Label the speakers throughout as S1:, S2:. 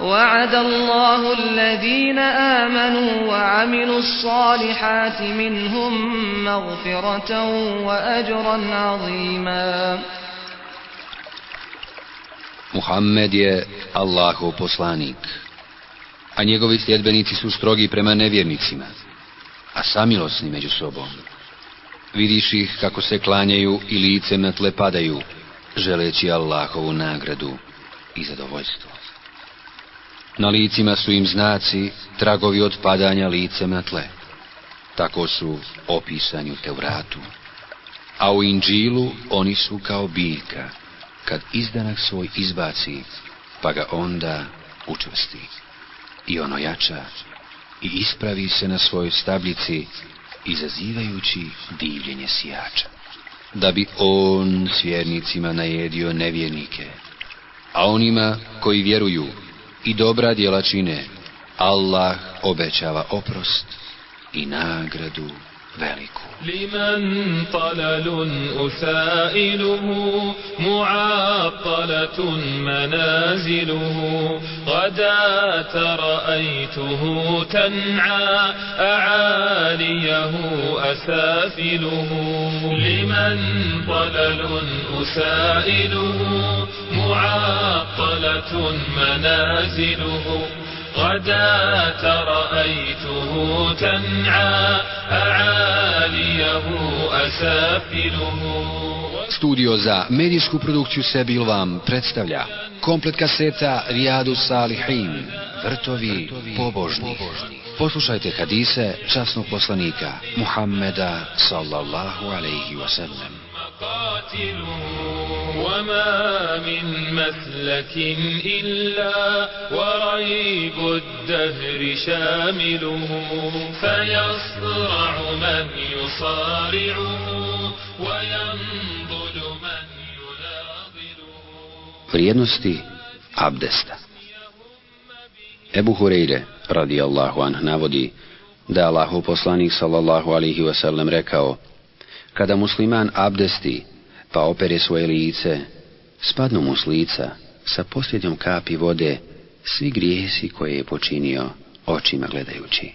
S1: وعد الله الذين آمنوا وعملوا الصالحات منهم مغفرة وأجرا عظيما
S2: Muhammed je Allahov poslanik, a njegovi sljedbenici su strogi prema nevjernicima, a samilosni među sobom. Vidiš ih kako se klanjaju i licem na tle padaju, želeći Allahovu nagradu i zadovoljstvo. Na licima su im znaci, tragovi od padanja licem na tle. Tako su opisani u Tevratu. A u Inđilu oni su kao biljka, kad izdanak svoj izbaci, pa ga onda učvrsti. I ono jača i ispravi se na svojoj stablici, izazivajući divljenje sijača. Da bi on s vjernicima najedio nevjernike, a onima koji vjeruju i dobra djela čine, Allah obećava oprost i nagradu veliku.
S3: لمن طلل أسائله معطلة منازله. غداة رأيته تنعى أعاليه أسافله. لمن طلل أسائله معطلة منازله. غداة رأيته تنعى أعاليه أسافله
S2: Studio za medijsku produkciju Sebil vam predstavlja komplet kaseta Rijadu Salihin, Vrtovi pobožni. Poslušajte hadise časnog poslanika Muhammeda sallallahu alaihi wasallam.
S3: قاتله وما من مسلك إلا وريب الدهر شامله فيصرع من يصارعه وينضل من يناضله
S2: Vrijednosti abdesta Ebu Hureyre, radijallahu anh, navodi da je Allahu poslanik sallallahu alihi wasallam rekao kada musliman abdesti, pa opere svoje lice, spadnu mu s lica sa posljednjom kapi vode svi grijesi koje je počinio očima gledajući.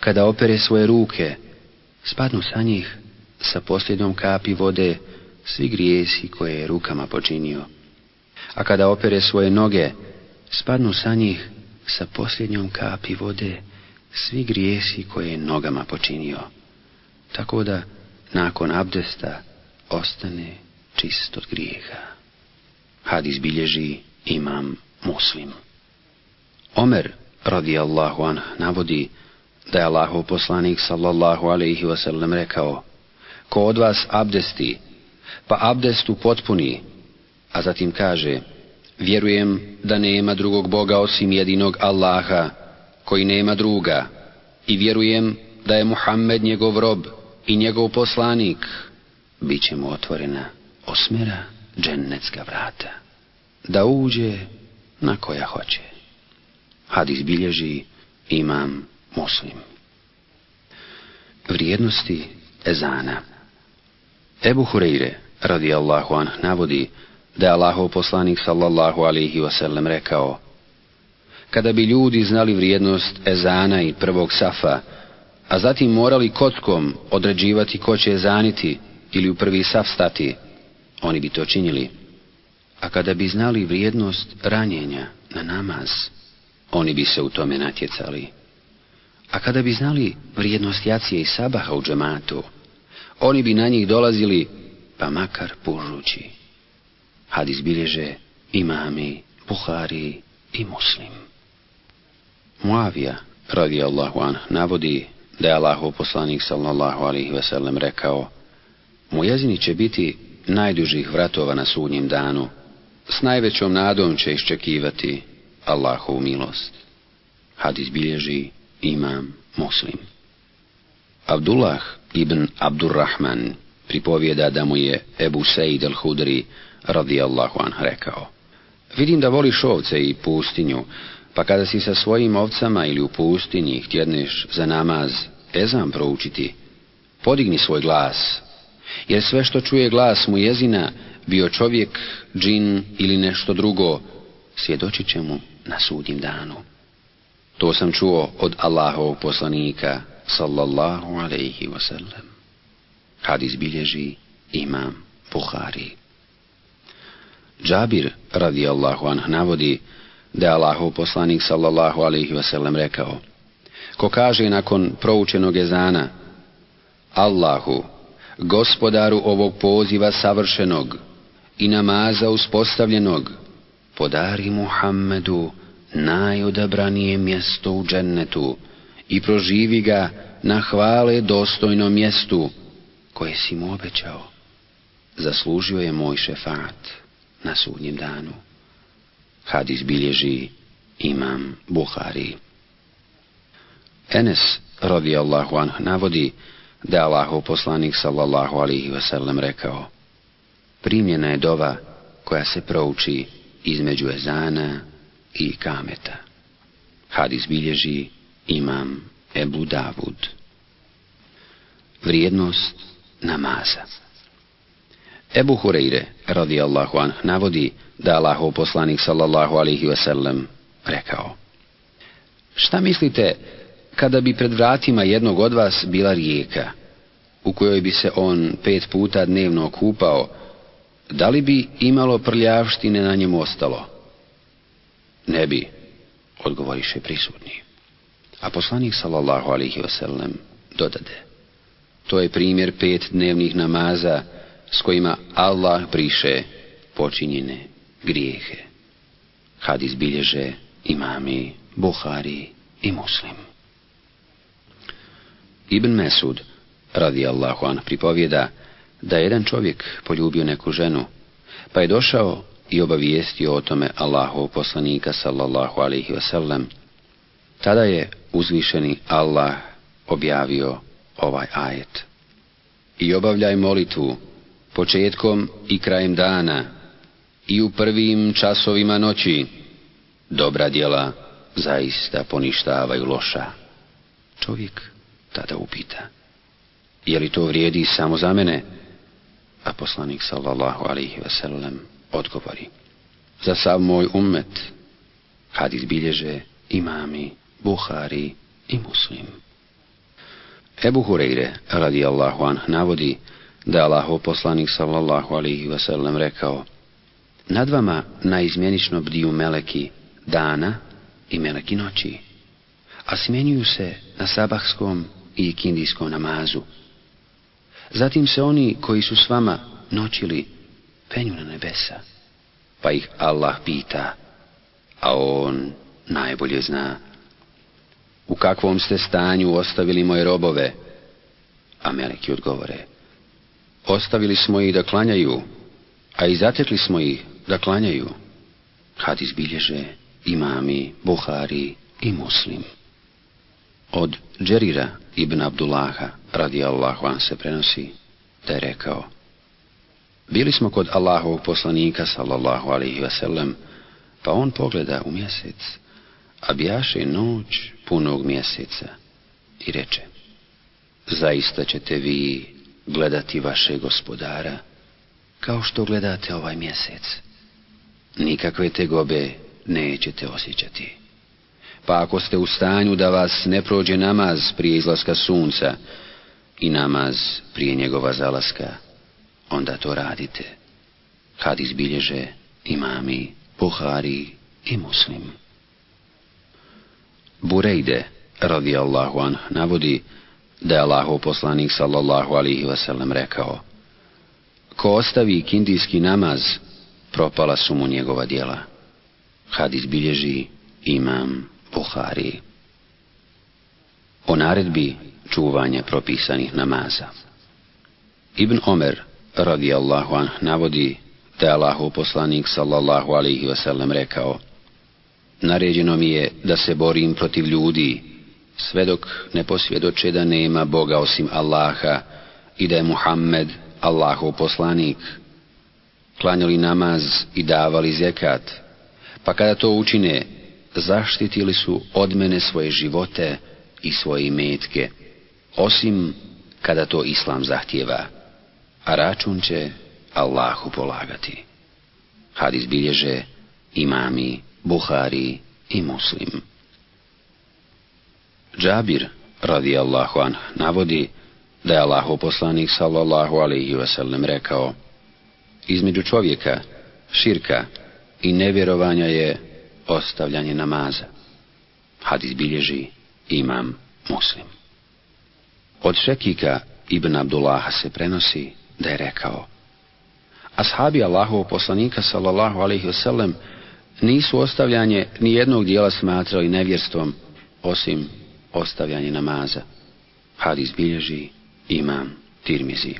S2: Kada opere svoje ruke, spadnu sa njih sa posljednjom kapi vode svi grijesi koje je rukama počinio. A kada opere svoje noge, spadnu sa njih sa posljednjom kapi vode svi grijesi koje je nogama počinio. Tako da, nakon abdesta, ostane čist od grijeha. Hadis bilježi imam muslim. Omer, radijallahu anh, navodi da je Allahov poslanik sallallahu alaihi wasallam rekao Ko od vas abdesti, pa abdestu potpuni, a zatim kaže Vjerujem da nema drugog Boga osim jedinog Allaha, koji nema druga, i vjerujem da je Muhammed njegov rob i njegov poslanik, bit će mu otvorena osmera džennetska vrata, da uđe na koja hoće. Hadis bilježi imam muslim. Vrijednosti ezana Ebu Hureyre, radijallahu anh, navodi da je Allahov poslanik sallallahu alihi wasallam rekao Kada bi ljudi znali vrijednost ezana i prvog safa, a zatim morali kockom određivati ko će ezaniti ili u prvi saf stati, oni bi to činili. A kada bi znali vrijednost ranjenja na namaz, oni bi se u tome natjecali. A kada bi znali vrijednost jacije i sabaha u džematu, oni bi na njih dolazili pa makar pužući. Hadis bilježe imami, Buhari i Muslim. Muavija, radijallahu anh, navodi da je Allahu poslanik sallallahu alihi wasallam rekao Mu jezini će biti najdužih vratova na sudnjem danu, s najvećom nadom će iščekivati Allahovu milost. Hadis bilježi imam muslim. Abdullah ibn Abdurrahman pripovijeda da mu je Ebu Sejid al-Hudri radijallahu anh rekao Vidim da voliš ovce i pustinju, pa kada si sa svojim ovcama ili u pustinji htjedneš za namaz ezam proučiti, podigni svoj glas, jer sve što čuje glas mu jezina, bio čovjek, džin ili nešto drugo, svjedočit će mu na sudnjem danu. To sam čuo od Allahovog poslanika, sallallahu alaihi wasallam. Hadis bilježi imam Buhari. Džabir, radijallahu anh, navodi da je Allahov poslanik, sallallahu alaihi wasallam, rekao Ko kaže nakon proučenog ezana Allahu, gospodaru ovog poziva savršenog i namaza uspostavljenog, podari Muhammedu najodabranije mjesto u džennetu i proživi ga na hvale dostojnom mjestu koje si mu obećao. Zaslužio je moj šefat na sudnjem danu. Hadis bilježi imam Buhari. Enes radijallahu anh navodi da je Allahov poslanik sallallahu alihi wasallam rekao primljena je dova koja se prouči između ezana i kameta. Hadis bilježi imam Ebu Davud. Vrijednost namaza Ebu Hureyre, radijallahu anh, navodi da Allahov poslanik sallallahu alihi wasallam rekao Šta mislite kada bi pred vratima jednog od vas bila rijeka, u kojoj bi se on pet puta dnevno kupao, da li bi imalo prljavštine na njemu ostalo? Ne bi, odgovoriše prisutni. A poslanik sallallahu alihi wasallam dodade. To je primjer pet dnevnih namaza s kojima Allah briše počinjene grijehe. Hadis bilježe imami, Buhari i Muslim. Ibn Mesud, radi Allahu an, pripovjeda da je jedan čovjek poljubio neku ženu, pa je došao i obavijestio o tome Allahu poslanika sallallahu alaihi wasallam. Tada je uzvišeni Allah objavio ovaj ajet. I obavljaj molitvu početkom i krajem dana i u prvim časovima noći dobra djela zaista poništavaju loša. Čovjek tada upita, je li to vrijedi samo za mene? A poslanik sallallahu alaihi wasallam odgovori, za sav moj ummet, hadis bilježe imami, Buhari i Muslim. Ebu Hureyre, radijallahu anh, navodi da je Allahov poslanik sallallahu alaihi wasallam rekao Nad vama naizmjenično bdiju meleki dana i meleki noći, a smjenjuju se na sabahskom i kindijskom namazu. Zatim se oni koji su s vama noćili penju na nebesa, pa ih Allah pita, a on najbolje zna. U kakvom ste stanju ostavili moje robove? A meleki odgovore, Ostavili smo ih da klanjaju, a i zatekli smo ih da klanjaju. Hadis bilježe imami, Buhari i Muslim. Od Džerira ibn Abdullaha, radi Allahu an se prenosi, da je rekao, Bili smo kod Allahovog poslanika, sallallahu alaihi wasallam, pa on pogleda u mjesec, a bijaše noć punog mjeseca i reče, Zaista ćete vi gledati vaše gospodara, kao što gledate ovaj mjesec. Nikakve tegobe nećete osjećati. Pa ako ste u stanju da vas ne prođe namaz prije izlaska sunca i namaz prije njegova zalaska, onda to radite. Kad izbilježe imami, Buhari i Muslim. Burejde, radijallahu an, navodi da je Allahov poslanik sallallahu alihi wasallam rekao Ko ostavi kindijski namaz, propala su mu njegova djela. Hadis bilježi imam Buhari. O naredbi čuvanja propisanih namaza. Ibn Omer, radijallahu anh, navodi da je Allahu poslanik, sallallahu alaihi wasallam, rekao Naređeno mi je da se borim protiv ljudi, sve dok ne posvjedoče da nema Boga osim Allaha i da je Muhammed Allahov poslanik. Klanjali namaz i davali zekat, pa kada to učine, zaštitili su od mene svoje živote i svoje imetke, osim kada to Islam zahtjeva, a račun će Allahu polagati. Hadis bilježe imami, Buhari i Muslim. Džabir, radijallahu an, navodi da je Allahu poslanik sallallahu alaihi wasallam rekao između čovjeka, širka i nevjerovanja je ostavljanje namaza. Hadis bilježi imam muslim. Od Šekika ibn Abdullaha se prenosi da je rekao Ashabi Allahovog poslanika sallallahu alaihi wasallam nisu ostavljanje ni jednog dijela smatrali nevjerstvom osim ostavljanje namaza. Hadis bilježi imam Tirmizi.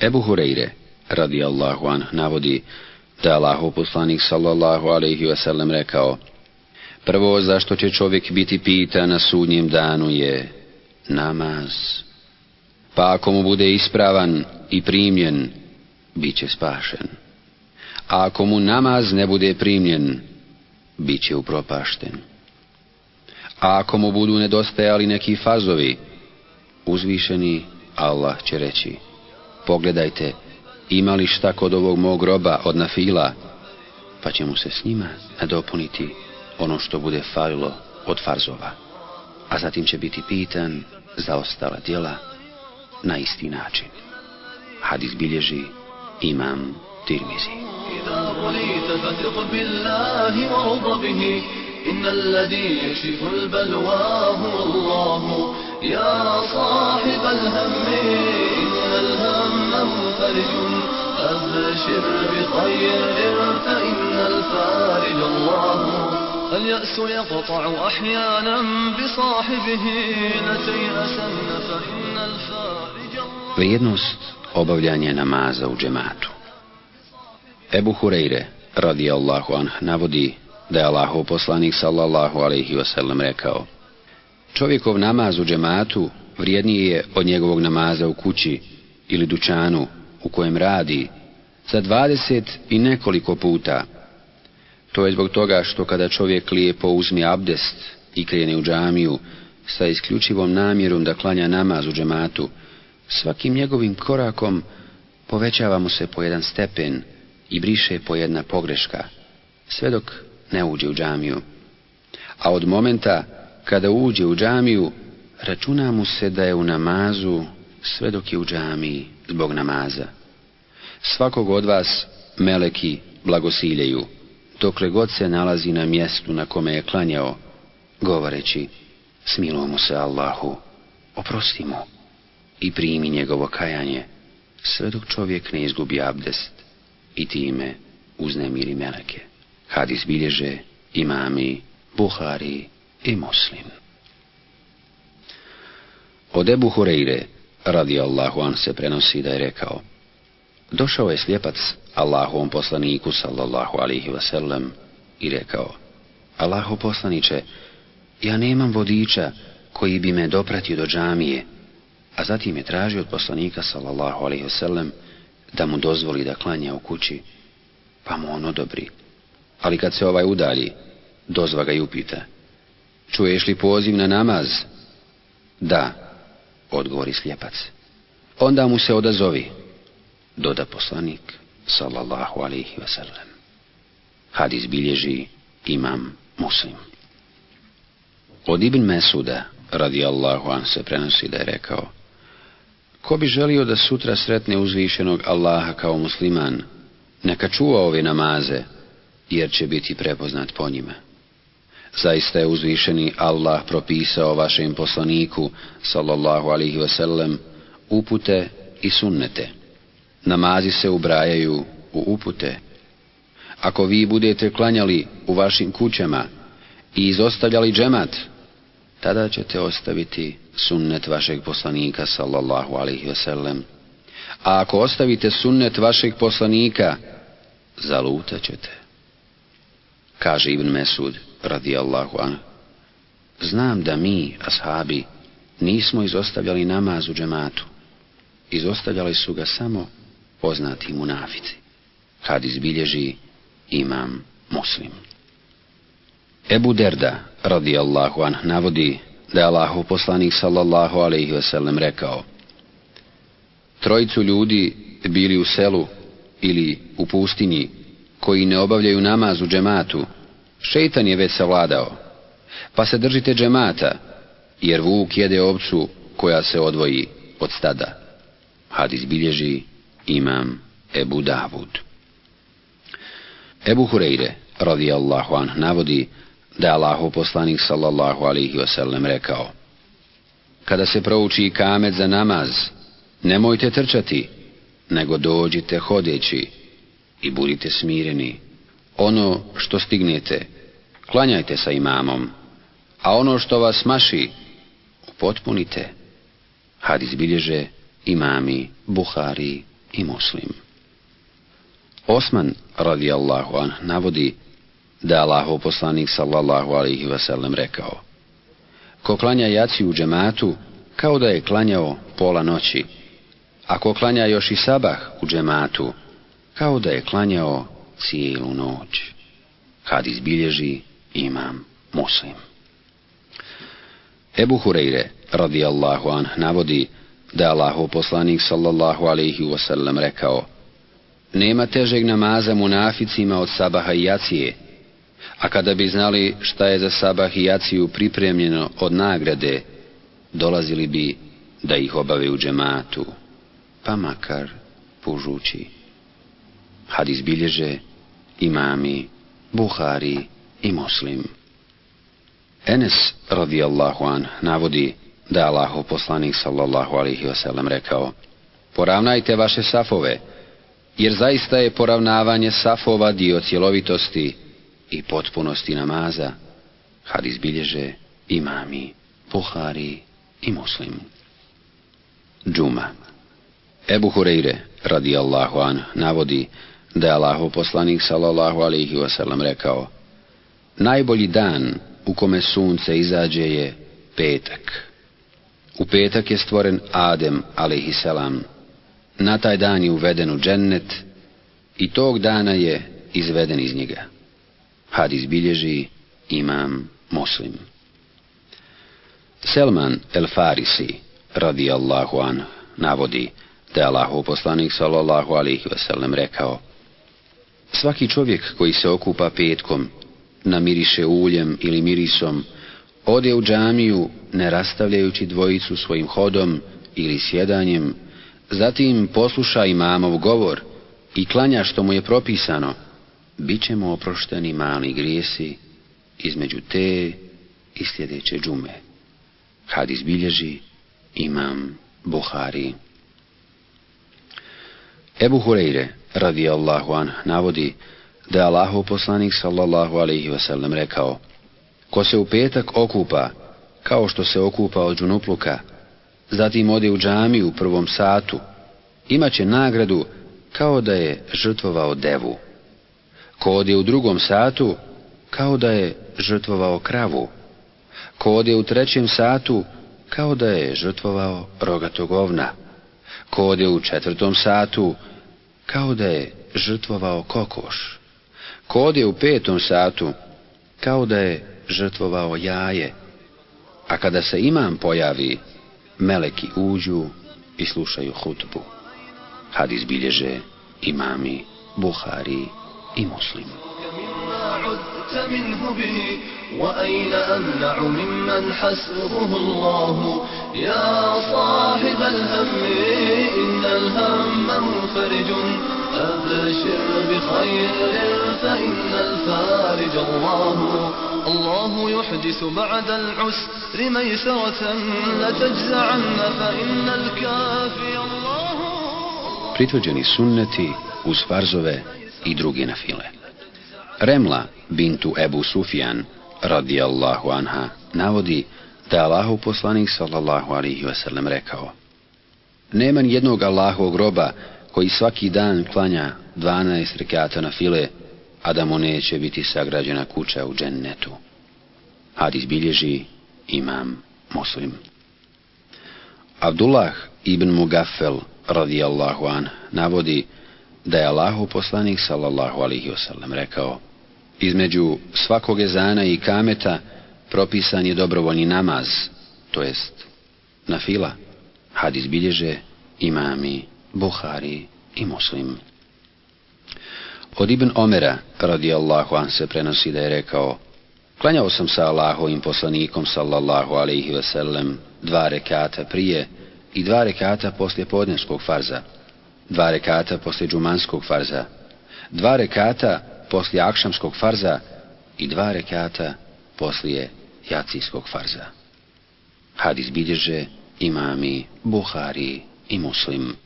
S2: Ebu Hureyre, radi an, navodi da je Allahu poslanik sallallahu alaihi wasallam rekao Prvo zašto će čovjek biti pita na sudnjem danu je namaz. Pa ako mu bude ispravan i primljen, bit će spašen. A ako mu namaz ne bude primljen, bit će upropašten. A ako mu budu nedostajali neki fazovi, uzvišeni Allah će reći, pogledajte, ima li šta kod ovog mog groba od nafila, pa će mu se s njima nadopuniti ono što bude falilo od farzova, a zatim će biti pitan za ostala djela na isti način. Hadis bilježi imam Tirmizi.
S4: إن الذي يكشف البلوى هو الله. يا صاحب الهم إن الهم منفرج. أبشر بخير فإن الفارج الله. اليأس يقطع أحيانا بصاحبه. نتيأسا فإن الفارج الله.
S2: Vrijednost obavljanja namaza u džematu. Ebu Hureyre, radijallahu anh, navodi da je Allahov poslanik sallallahu alaihi wasallam rekao Čovjekov namaz u džematu vrijedniji je od njegovog namaza u kući ili dućanu u kojem radi za dvadeset i nekoliko puta. To je zbog toga što kada čovjek lijepo uzmi abdest i krene u džamiju sa isključivom namjerom da klanja namaz u džematu, svakim njegovim korakom povećava mu se po jedan stepen i briše po jedna pogreška, sve dok ne uđe u džamiju. A od momenta kada uđe u džamiju, računa mu se da je u namazu sve dok je u džamiji zbog namaza. Svakog od vas meleki blagosiljaju, dokle god se nalazi na mjestu na kome je klanjao, govoreći, smilo mu se Allahu, oprosti mu i primi njegovo kajanje, sve dok čovjek ne izgubi abdest i time uznemiri meleke. Hadis bilježe imami, Buhari i Muslim. Od Ebu Hureyre, radi an se prenosi da je rekao, došao je slijepac Allahovom poslaniku, sallallahu alihi wasallam, i rekao, Allahu poslaniće, ja nemam vodiča koji bi me dopratio do džamije, a zatim je tražio od poslanika, sallallahu alihi wasallam, da mu dozvoli da klanja u kući, pa mu on odobri. Ali kad se ovaj udalji, dozva ga i upita, čuješ li poziv na namaz? Da, odgovori slijepac. Onda mu se odazovi, doda poslanik, sallallahu alaihi wasallam. Hadis bilježi imam muslim. Od Ibn Mesuda, radijallahu an, se prenosi da je rekao, Ko bi želio da sutra sretne uzvišenog Allaha kao musliman, neka čuva ove namaze, jer će biti prepoznat po njima. Zaista je uzvišeni Allah propisao vašem poslaniku, sallallahu alihi wasallam, upute i sunnete. namazi se ubrajaju u upute. Ako vi budete klanjali u vašim kućama i izostavljali džemat, tada ćete ostaviti sunnet vašeg poslanika sallallahu alaihi wasallam. A ako ostavite sunnet vašeg poslanika, zalutat ćete. Kaže Ibn Mesud, radijallahu anhu, znam da mi, ashabi, nismo izostavljali namaz u džematu. Izostavljali su ga samo poznati munafici. Kad izbilježi imam muslim. Ebu Derda, radijallahu anh, navodi da je Allahu poslanik sallallahu alaihi wasallam rekao Trojicu ljudi bili u selu ili u pustinji koji ne obavljaju namaz u džematu, šeitan je već savladao, pa se držite džemata, jer vuk jede ovcu koja se odvoji od stada. Hadis bilježi imam Ebu Davud. Ebu Hureyre, radijallahu anh, navodi da je Allahu poslanik sallallahu alihi wasallam rekao Kada se prouči kamet za namaz, nemojte trčati, nego dođite hodeći i budite smireni. Ono što stignete, klanjajte sa imamom, a ono što vas maši, upotpunite. Hadis bilježe imami, Buhari i Muslim. Osman, radijallahu an, navodi da Allahov poslanik sallallahu alaihi wasallam rekao Ko klanja jaci u džematu, kao da je klanjao pola noći, a ko klanja još i sabah u džematu, kao da je klanjao cijelu noć. Kad izbilježi imam muslim. Ebu Hureyre, radijallahu an, navodi da je Allahov poslanik sallallahu alaihi wasallam rekao Nema težeg namaza munaficima od sabaha i jacije, a kada bi znali šta je za sabah i jaciju pripremljeno od nagrade, dolazili bi da ih obave u džematu, pa makar pužući. Hadis bilježe imami, Buhari i Muslim. Enes radijallahu an navodi da je Allahu poslanik sallallahu alaihi wasallam rekao Poravnajte vaše safove, jer zaista je poravnavanje safova dio cjelovitosti i potpunosti namaza. Hadis bilježe imami, Buhari i Muslim. Džuma Ebu Hureyre, radijallahu an, navodi da je Allahu poslanik sallallahu alaihi wasallam rekao Najbolji dan u kome sunce izađe je petak. U petak je stvoren Adem, alaihi salam. Na taj dan je uveden u džennet i tog dana je izveden iz njega. Hadis bilježi imam muslim. Selman el Farisi, radijallahu an, navodi da je Allahu poslanik sallallahu alaihi wasallam rekao Svaki čovjek koji se okupa petkom, namiriše uljem ili mirisom, ode u džamiju ne rastavljajući dvojicu svojim hodom ili sjedanjem, zatim posluša imamov govor i klanja što mu je propisano, bit će mu oprošteni mali grijesi između te i sljedeće džume. Kad izbilježi imam Buhari. Ebu Hureyre, radijallahu an, navodi da je Allahu poslanik sallallahu alaihi wasallam rekao Ko se u petak okupa, kao što se okupa od džunupluka, zatim ode u džami u prvom satu, imaće nagradu kao da je žrtvovao devu. Ko ode u drugom satu, kao da je žrtvovao kravu. Ko ode u trećem satu, kao da je žrtvovao rogatog ovna. Ko ode u četvrtom satu, kao da je žrtvovao kokoš. Ko ode u petom satu, kao da je žrtvovao jaje, a kada se imam pojavi, meleki uđu i slušaju hutbu. Hadis bilježe imami, Buhari i Muslim.
S4: منه به وأين أمنع ممن حسبه الله يا صاحب الهم إن الهم منفرج أبشر بخير فإن الفارج الله الله يحدث بعد العسر ميسرة لتجزعن فإن الكافي الله
S2: pritvrđeni sunneti uz farzove i druge nafile. Remla bintu Ebu Sufjan radijallahu anha navodi da je Allahu poslanik sallallahu alihi wasallam rekao Nema jednog Allahovog groba koji svaki dan klanja 12 rekata na file, a da mu neće biti sagrađena kuća u džennetu. Hadis bilježi imam muslim. Abdullah ibn Mugaffel radijallahu an navodi da je Allahu poslanik sallallahu alihi wasallam rekao između svakog ezana i kameta propisan je dobrovoljni namaz, to jest na fila, hadis bilježe imami, Buhari i Muslim. Od Ibn Omera, radijallahu an, se prenosi da je rekao Klanjao sam sa Allahovim poslanikom, sallallahu alaihi sellem, dva rekata prije i dva rekata poslije podnevskog farza, dva rekata poslije džumanskog farza, dva rekata poslije akšamskog farza i dva rekata poslije jacijskog farza. Hadis bilježe imami, Buhari i Muslim.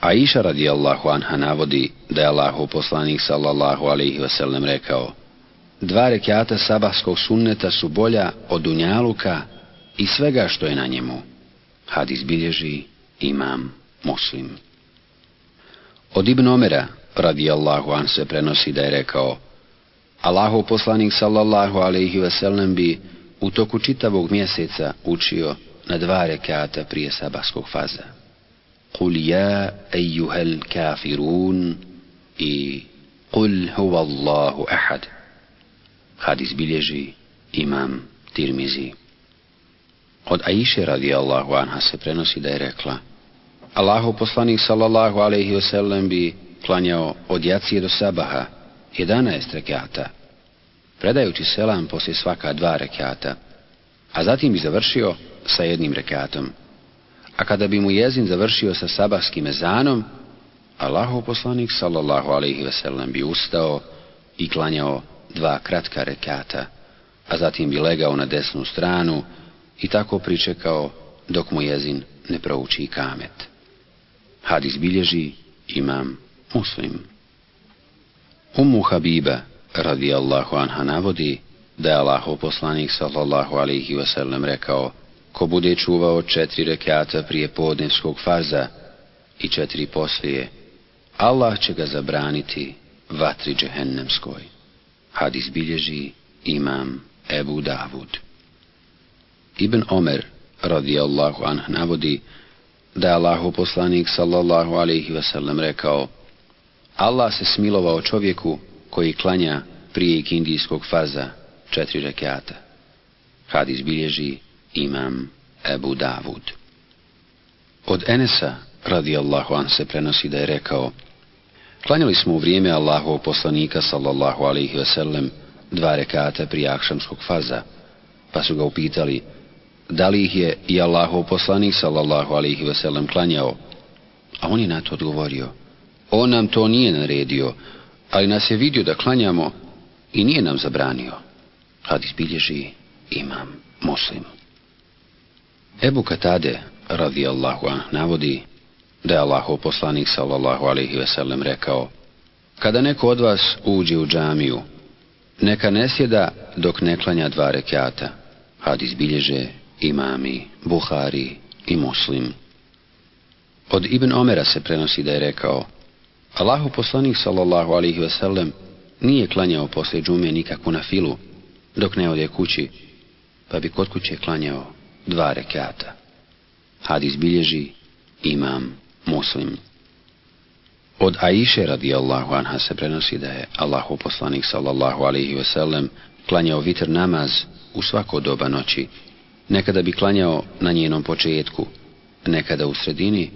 S2: Aisha radijallahu anha navodi da je Allahu poslanik sallallahu alaihi wasallam rekao Dva rekiata sabahskog sunneta su bolja od dunjaluka i svega što je na njemu. Hadis bilježi imam muslim. Od Ibn Omera radijallahu an se prenosi da je rekao Allahu poslanik sallallahu alaihi wasallam bi u toku čitavog mjeseca učio na dva rekata prije sabahskog faza. Kul ja ejuhel kafirun i Kul huwa Allahu ahad. Hadis bilježi imam Tirmizi. Od Aisha radijallahu anha se prenosi da je rekla Allahu poslanik sallallahu alaihi wasallam bi klanjao od jacije do sabaha 11 rekata, predajući selam poslije svaka dva rekata, a zatim bi završio sa jednim rekatom. A kada bi mu jezin završio sa sabahskim ezanom, Allahu poslanik sallallahu alaihi wasallam bi ustao i klanjao dva kratka rekata, a zatim bi legao na desnu stranu i tako pričekao dok mu jezin ne prouči kamet. Hadis bilježi imam muslim. Ummu Habiba radijallahu anha navodi da je Allahov poslanik sallallahu alaihi wasallam rekao ko bude čuvao četiri rekata prije podnevskog farza i četiri poslije, Allah će ga zabraniti vatri džehennemskoj. Hadis bilježi imam Ebu Davud. Ibn Omer radijallahu anh navodi da je Allahu poslanik sallallahu alaihi wasallam rekao Allah se smilovao čovjeku koji klanja prije ikindijskog faza četiri rekiata. Hadis bilježi imam Ebu Davud. Od Enesa radijallahu an se prenosi da je rekao Klanjali smo u vrijeme Allahov poslanika sallallahu alaihi wasallam dva rekata prije akšamskog faza, pa su ga upitali da li ih je i Allahov poslanik sallallahu alaihi wasallam klanjao, a on je na to odgovorio on nam to nije naredio, ali nas je vidio da klanjamo i nije nam zabranio. Hadis bilježi imam muslim. Ebu Katade, radijallahu anh, navodi da je Allahov poslanik sallallahu alaihi sellem rekao Kada neko od vas uđe u džamiju, neka ne sjeda dok ne klanja dva rekata. Hadis bilježe imami, Buhari i muslim. Od Ibn Omera se prenosi da je rekao Allahu poslanik sallallahu alaihi wasallam nije klanjao poslije džume nikakvu na filu, dok ne ode kući, pa bi kod kuće klanjao dva rekata. Hadis bilježi imam muslim. Od Aiše radijallahu anha se prenosi da je Allahu poslanik sallallahu alaihi wasallam klanjao vitr namaz u svako doba noći. Nekada bi klanjao na njenom početku, nekada u sredini,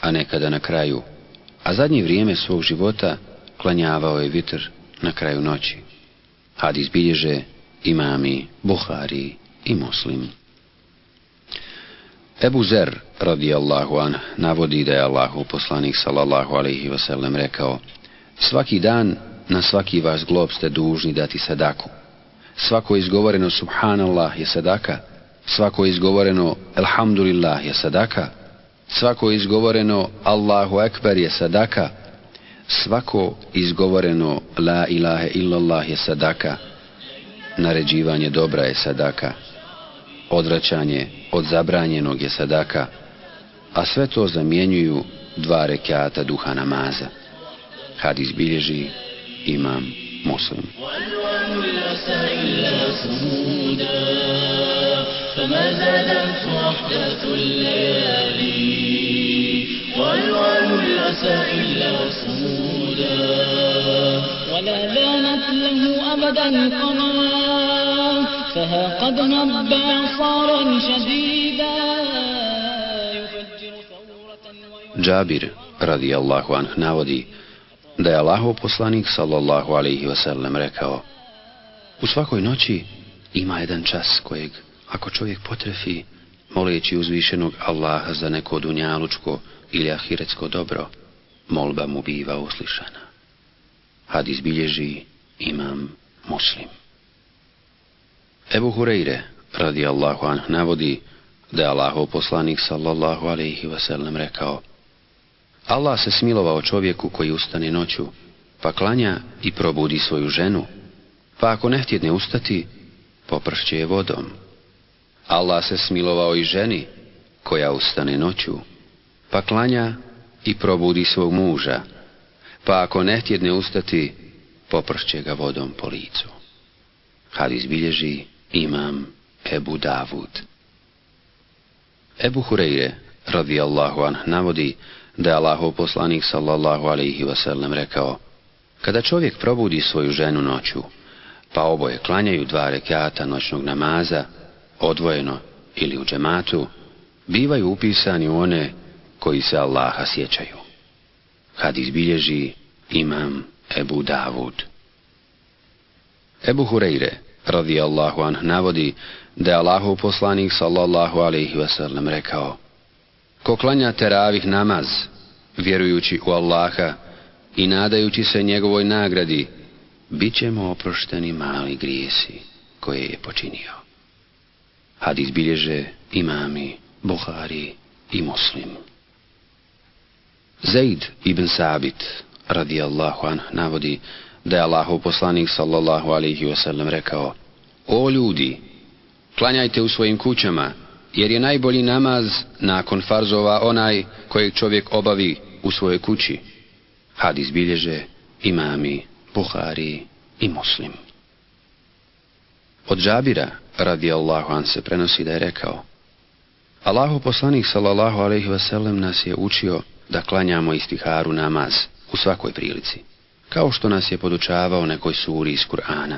S2: a nekada na kraju a zadnje vrijeme svog života klanjavao je vitr na kraju noći. Hadis bilježe imami, Buhari i Muslim. Ebu Zer, radijallahu an, navodi da je Allahu poslanik sallallahu alaihi wasallam rekao Svaki dan na svaki vas glob ste dužni dati sadaku. Svako izgovoreno subhanallah je sadaka, svako izgovoreno alhamdulillah je sadaka, Svako izgovoreno Allahu Ekber je sadaka. Svako izgovoreno La ilahe illallah je sadaka. Naređivanje dobra je sadaka. Odvraćanje od zabranjenog je sadaka. A sve to zamjenjuju dva rekata duha namaza. Hadis bilježi imam muslim.
S5: والوان ليس إلا صمودا فما زالت وحدة الليالي والوان ليس إلا صمودا ولا لانت له أبدا قمرا فها قد نبى صارا شديدا يفجر ثورة ويعلن
S2: Džabir, radijallahu anh, navodi da je Allahov poslanik, sallallahu alaihi wasallam, rekao U svakoj noći ima jedan čas kojeg, ako čovjek potrefi, moleći uzvišenog Allaha za neko dunjalučko ili ahiretsko dobro, molba mu biva uslišana. Hadis bilježi imam muslim. Ebu Hureyre, radijallahu anh, navodi da je Allahov poslanik, sallallahu alaihi wasallam, rekao Allah se smilovao čovjeku koji ustane noću, pa klanja i probudi svoju ženu, pa ako ne htjedne ustati, popršće je vodom. Allah se smilovao i ženi koja ustane noću, pa klanja i probudi svog muža, pa ako ne htjedne ustati, popršće ga vodom po licu. Hadis bilježi imam Ebu Davud. Ebu Hureyre, radijallahu anh, navodi da je Allahov poslanik sallallahu alaihi wasallam rekao Kada čovjek probudi svoju ženu noću, pa oboje klanjaju dva rekata noćnog namaza, odvojeno ili u džematu, bivaju upisani u one koji se Allaha sjećaju. Hadis bilježi imam Ebu Davud. Ebu Hureyre, radijallahu anh, navodi da je Allahov poslanik sallallahu alaihi wasallam rekao Ko klanja teravih namaz, vjerujući u Allaha i nadajući se njegovoj nagradi, bit će mu oprošteni mali grijesi koje je počinio. Hadis bilježe imami, Buhari i Muslim. Zaid ibn Sabit, radijallahu anh, navodi da je Allahov poslanik sallallahu alaihi wasallam rekao O ljudi, klanjajte u svojim kućama, jer je najbolji namaz nakon farzova onaj kojeg čovjek obavi u svojoj kući. Hadis bilježe imami, Buhari i Muslim. Od Džabira, radijallahu an, se prenosi da je rekao Allahu poslanik sallallahu alaihi wasallam nas je učio da klanjamo istiharu namaz u svakoj prilici, kao što nas je podučavao nekoj suri iz Kur'ana.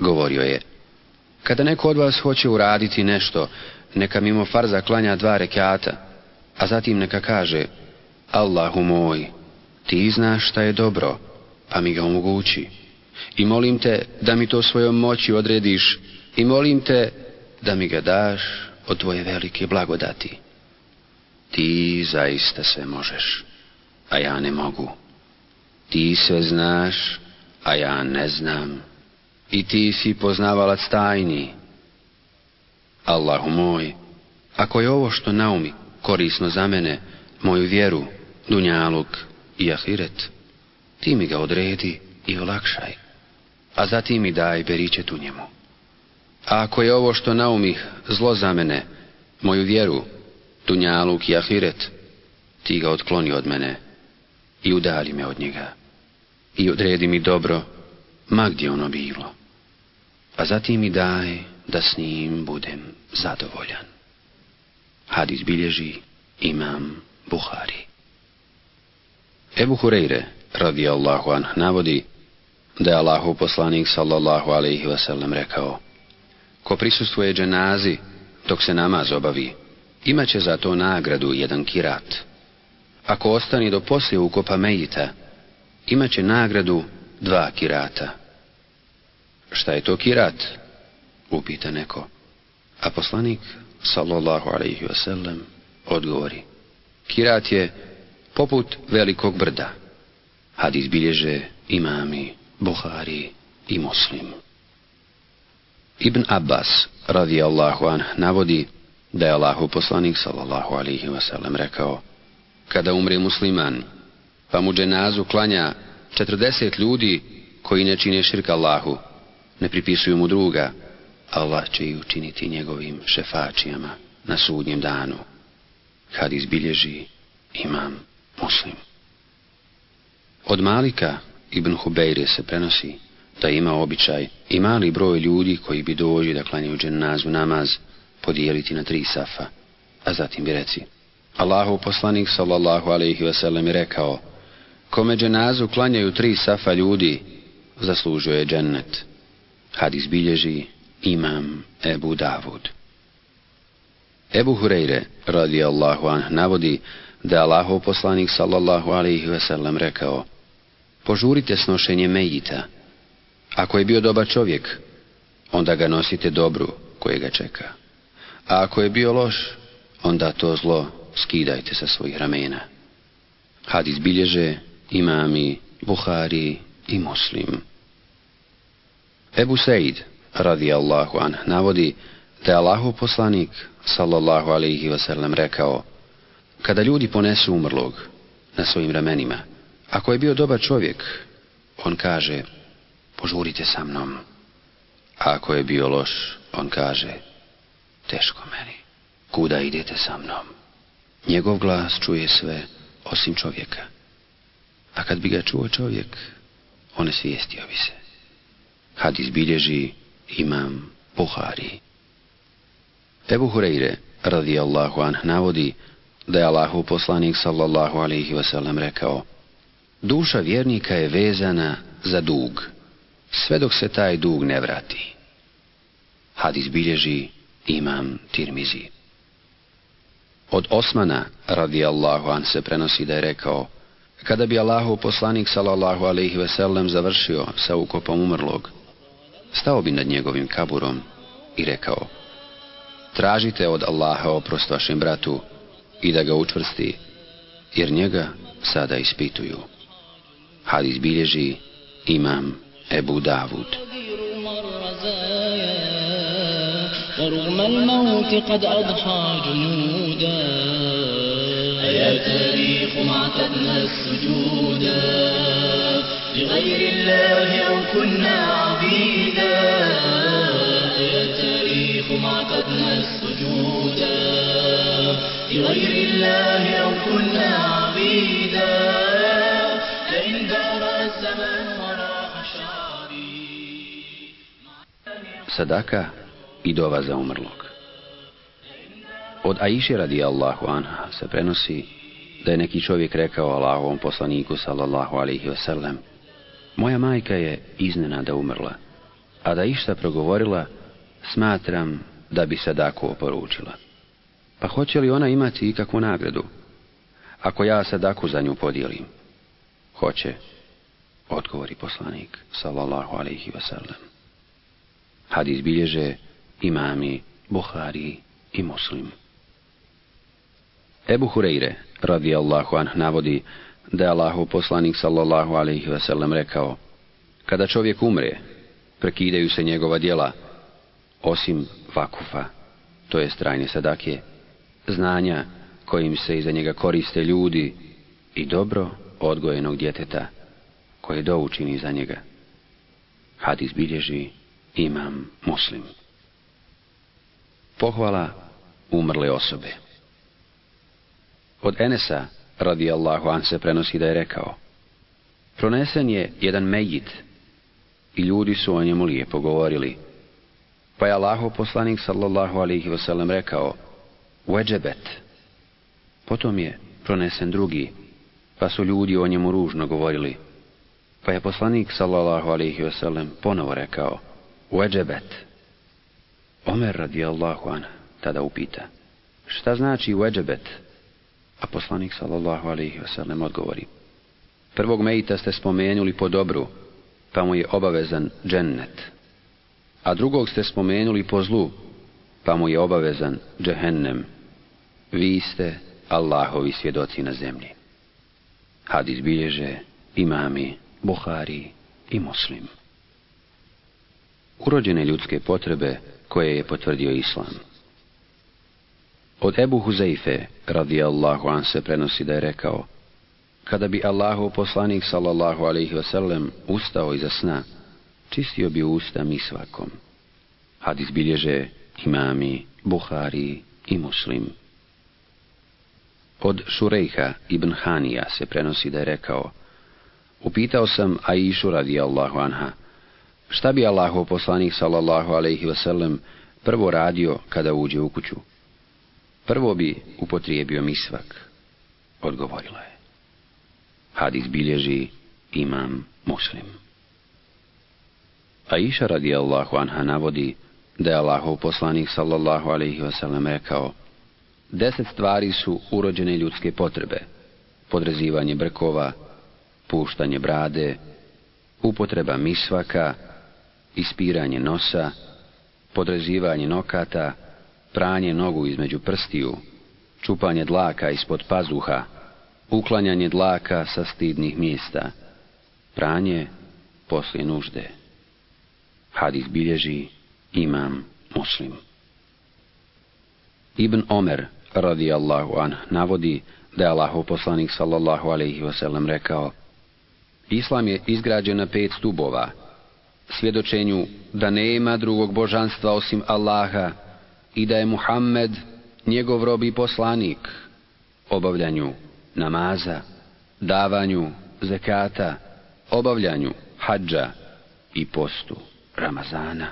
S2: Govorio je, kada neko od vas hoće uraditi nešto, neka mimo farza klanja dva rekata, a zatim neka kaže, Allahu moj, ti znaš šta je dobro, pa mi ga omogući. I molim te da mi to svojom moći odrediš i molim te da mi ga daš od tvoje velike blagodati. Ti zaista sve možeš, a ja ne mogu. Ti sve znaš, a ja ne znam. I ti si poznavalac tajni. Allahu moj, ako je ovo što naumi korisno za mene, moju vjeru, dunjaluk i ahiret, ti mi ga odredi i olakšaj, a zatim mi daj beričet u njemu. A ako je ovo što naumi zlo za mene, moju vjeru, dunjaluk i ahiret, ti ga otkloni od mene i udali me od njega i odredi mi dobro, ma gdje ono bilo. A zatim mi daj da s njim budem zadovoljan. Hadis bilježi imam Buhari. Ebu Hureyre, radijallahu anh, navodi da je Allahu poslanik sallallahu alaihi wasallam rekao Ko prisustuje dženazi dok se namaz obavi, imaće za to nagradu jedan kirat. Ako ostani do poslije ukopa mejita, imaće nagradu dva kirata. Šta je to kirat? Upita neko. A poslanik, sallallahu alaihi wasallam, odgovori. Kirat je poput velikog brda. Hadis bilježe imami, Buhari i Muslim. Ibn Abbas, radijallahu anh, navodi da je Allahu poslanik sallallahu alihi wasallam rekao kada umre musliman pa mu dženazu klanja 40 ljudi koji ne čine širk Allahu ne pripisuju mu druga Allah će ih učiniti njegovim šefačijama na sudnjem danu. Kad izbilježi imam muslim. Od Malika ibn Hubeire se prenosi da ima običaj i mali broj ljudi koji bi dođi da klanjaju dženazu namaz podijeliti na tri safa, a zatim bi reci. Allahu poslanik sallallahu alaihi wasallam je rekao kome dženazu klanjaju tri safa ljudi zaslužio je džennet. Hadis bilježi imam Ebu Davud. Ebu Hureyre radijallahu anh navodi da je Allahov poslanik sallallahu alaihi wasallam rekao požurite snošenje mejita. Ako je bio dobar čovjek onda ga nosite dobru koje ga čeka a ako je bio loš onda to zlo skidajte sa svojih ramena. Hadis bilježe imami Buhari i Muslim. Ebu Said radijallahu anh navodi da je Allahu poslanik sallallahu alaihi wasallam rekao kada ljudi ponesu umrlog na svojim ramenima ako je bio dobar čovjek on kaže požurite sa mnom. A ako je bio loš on kaže teško meni. Kuda idete sa mnom? Njegov glas čuje sve osim čovjeka. A kad bi ga čuo čovjek on je svijestio bi se. Hadis bilježi imam Buhari. Ebu Hureyre radijallahu anh navodi da je Allahu poslanik sallallahu alaihi wasallam rekao Duša vjernika je vezana za dug, sve dok se taj dug ne vrati. Hadis bilježi imam Tirmizi. Od Osmana radijallahu an se prenosi da je rekao kada bi Allahu poslanik sallallahu alaihi wasallam završio sa ukopom umrlog, stao bi nad njegovim kaburom i rekao tražite od Allaha oprost vašem bratu i da ga učvrsti, jer njega sada ispituju. Hadis bilježi imam Ebu Davud.
S5: ورغم الموت قد أضحى جنودا.
S4: يا تاريخ اعتدنا السجودا. لغير الله أو كنا عبيدا. يا تاريخ اعتدنا السجودا. لغير الله أو كنا عبيدا. لئن دار الزمن وراح شعري
S2: Sadaka i dova za umrlog. Od Aiše radijallahu anha se prenosi da je neki čovjek rekao Allahovom poslaniku sallallahu alaihi wasallam Moja majka je iznenada umrla, a da išta progovorila, smatram da bi sadaku oporučila. Pa hoće li ona imati ikakvu nagradu? Ako ja sadaku za nju podijelim? Hoće, odgovori poslanik, sallallahu alaihi wasallam. Hadis bilježe imami, Buhari i Muslim. Ebu Hureyre, radijallahu anh, navodi da je Allahu poslanik sallallahu alaihi wasallam rekao Kada čovjek umre, prekidaju se njegova djela, osim vakufa, to je strajne sadake, znanja kojim se iza njega koriste ljudi i dobro odgojenog djeteta koje doučini za njega. Hadis bilježi imam muslim. Pohvala umrle osobe. Od Enesa, radijallahu an, se prenosi da je rekao Pronesen je jedan mejit i ljudi su o njemu lijepo govorili. Pa je Allaho poslanik sallallahu alihi wasallam rekao Ueđebet. Potom je pronesen drugi, pa su ljudi o njemu ružno govorili. Pa je poslanik sallallahu alihi wasallam ponovo rekao Ueđebet. Omer radijallahu an tada upita Šta znači ueđebet? A poslanik sallallahu alaihi wasallam odgovori Prvog mejita ste spomenuli po dobru, pa mu je obavezan džennet. A drugog ste spomenuli po zlu, pa mu je obavezan džehennem. Vi ste Allahovi svjedoci na zemlji. Hadis bilježe imami, Buhari i Muslim. Urođene ljudske potrebe koje je potvrdio Islam. Od Ebu Huzeife, radijallahu an se prenosi da je rekao, kada bi Allahu poslanik sallallahu alaihi wasallam ustao iza sna, čistio bi usta mi svakom. Hadis bilježe imami, Buhari i Muslim. Od Šurejha ibn Hanija se prenosi da je rekao, upitao sam Aishu radijallahu anha, šta bi Allahu poslanik sallallahu alaihi wasallam prvo radio kada uđe u kuću? Prvo bi upotrijebio misvak, odgovorila je. Hadis bilježi imam muslim. Aisha radijallahu anha navodi da je Allahov poslanik sallallahu alaihi wasallam rekao Deset stvari su urođene ljudske potrebe. Podrezivanje brkova, puštanje brade, upotreba misvaka, ispiranje nosa, podrezivanje nokata, pranje nogu između prstiju, čupanje dlaka ispod pazuha, uklanjanje dlaka sa stidnih mjesta, pranje poslije nužde. Hadis bilježi imam muslim. Ibn Omer, radijallahu an, navodi da je Allahov poslanik sallallahu alaihi wasallam rekao Islam je izgrađen na pet stubova, svjedočenju da nema drugog božanstva osim Allaha i da je Muhammed njegov rob i poslanik, obavljanju namaza, davanju zekata, obavljanju hadža i postu Ramazana.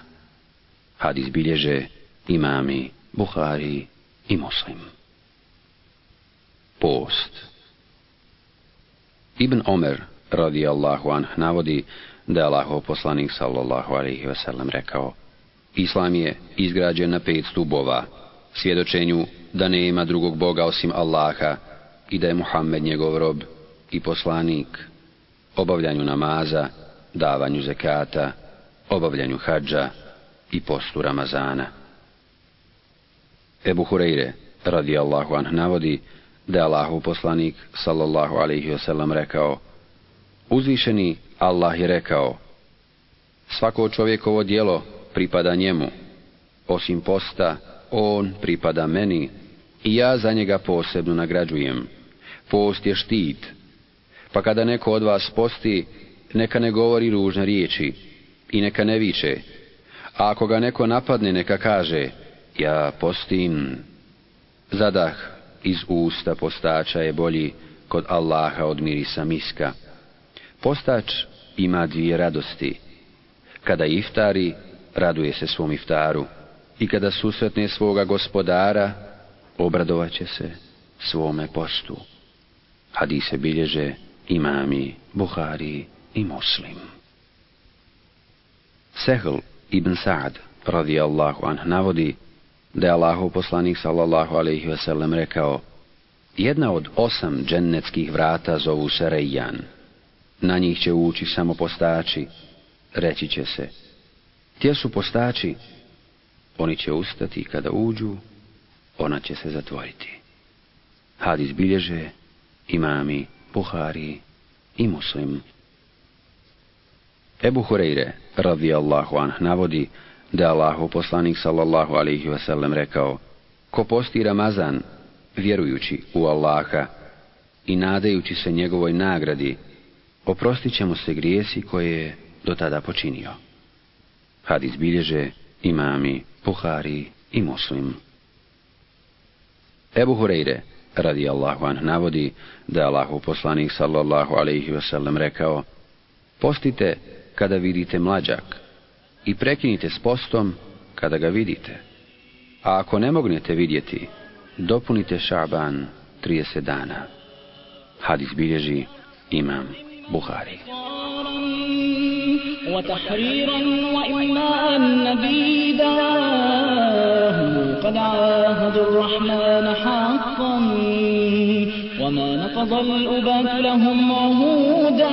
S2: Hadis bilježe imami, Buhari i Muslim. Post Ibn Omer, radijallahu anh, navodi da je Allahov poslanik, sallallahu alaihi wasallam, rekao Islam je izgrađen na pet stubova, svjedočenju da nema drugog Boga osim Allaha i da je Muhammed njegov rob i poslanik, obavljanju namaza, davanju zekata, obavljanju hađa i postu Ramazana. Ebu Hureyre, radijallahu anh, navodi da je Allahu poslanik, sallallahu alaihi wasallam, rekao Uzvišeni Allah je rekao Svako čovjekovo dijelo pripada njemu, osim posta, on pripada meni i ja za njega posebno nagrađujem. Post je štit, pa kada neko od vas posti, neka ne govori ružne riječi i neka ne viče. A ako ga neko napadne, neka kaže, ja postim. Zadah iz usta postača je bolji kod Allaha od mirisa miska. Postač ima dvije radosti. Kada iftari, raduje se svom iftaru. I kada susretne svoga gospodara, obradovat će se svome postu. Hadise bilježe imami, Buhari i Muslim. Sehl ibn Sa'ad radijallahu anh navodi da je Allahu poslanik sallallahu alaihi wasallam rekao Jedna od osam džennetskih vrata zovu se Rejjan. Na njih će ući samo postači. Reći će se, gdje su postači? Oni će ustati kada uđu, ona će se zatvoriti. Hadis bilježe imami, Buhari i Muslim. Ebu Hureyre, radijallahu anh, navodi da je Allahu poslanik sallallahu alaihi wasallam rekao Ko posti Ramazan, vjerujući u Allaha i nadajući se njegovoj nagradi, oprostit će mu se grijesi koje je do tada počinio. Hadis bilježe imami, Buhari i Muslim. Ebu Hureyre, radi Allahu an, navodi da je Allahu poslanik sallallahu alaihi wasallam rekao Postite kada vidite mlađak i prekinite s postom kada ga vidite. A ako ne mognete vidjeti, dopunite šaban 30 dana. Hadis bilježi imam Buhari.
S5: وتحريرا وإماء نبيدا هم قد عاهدوا الرحمن حقا وما نقض الأبات لهم عهودا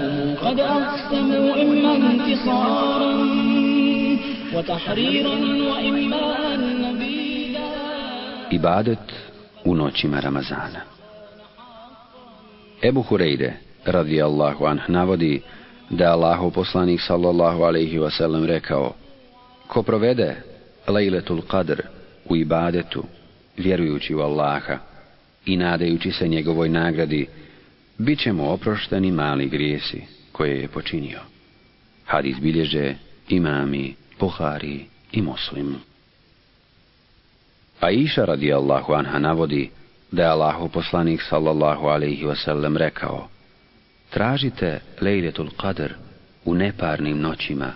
S5: هم قد أقسموا إما انتصارا وتحريرا وإماء نبيدا
S2: Ibadet u noćima Ramazana. Ebu Hureyre, radijallahu anh, navodi da je Allahu poslanik sallallahu alaihi wasallam rekao Ko provede Lejletul Qadr u ibadetu, vjerujući u Allaha i nadajući se njegovoj nagradi, bit će mu oprošteni mali grijesi koje je počinio. Hadis bilježe imami, Buhari i Muslim. A iša radijallahu anha navodi da je Allahu poslanik sallallahu alaihi wasallam rekao Tražite lejletul qadr u neparnim noćima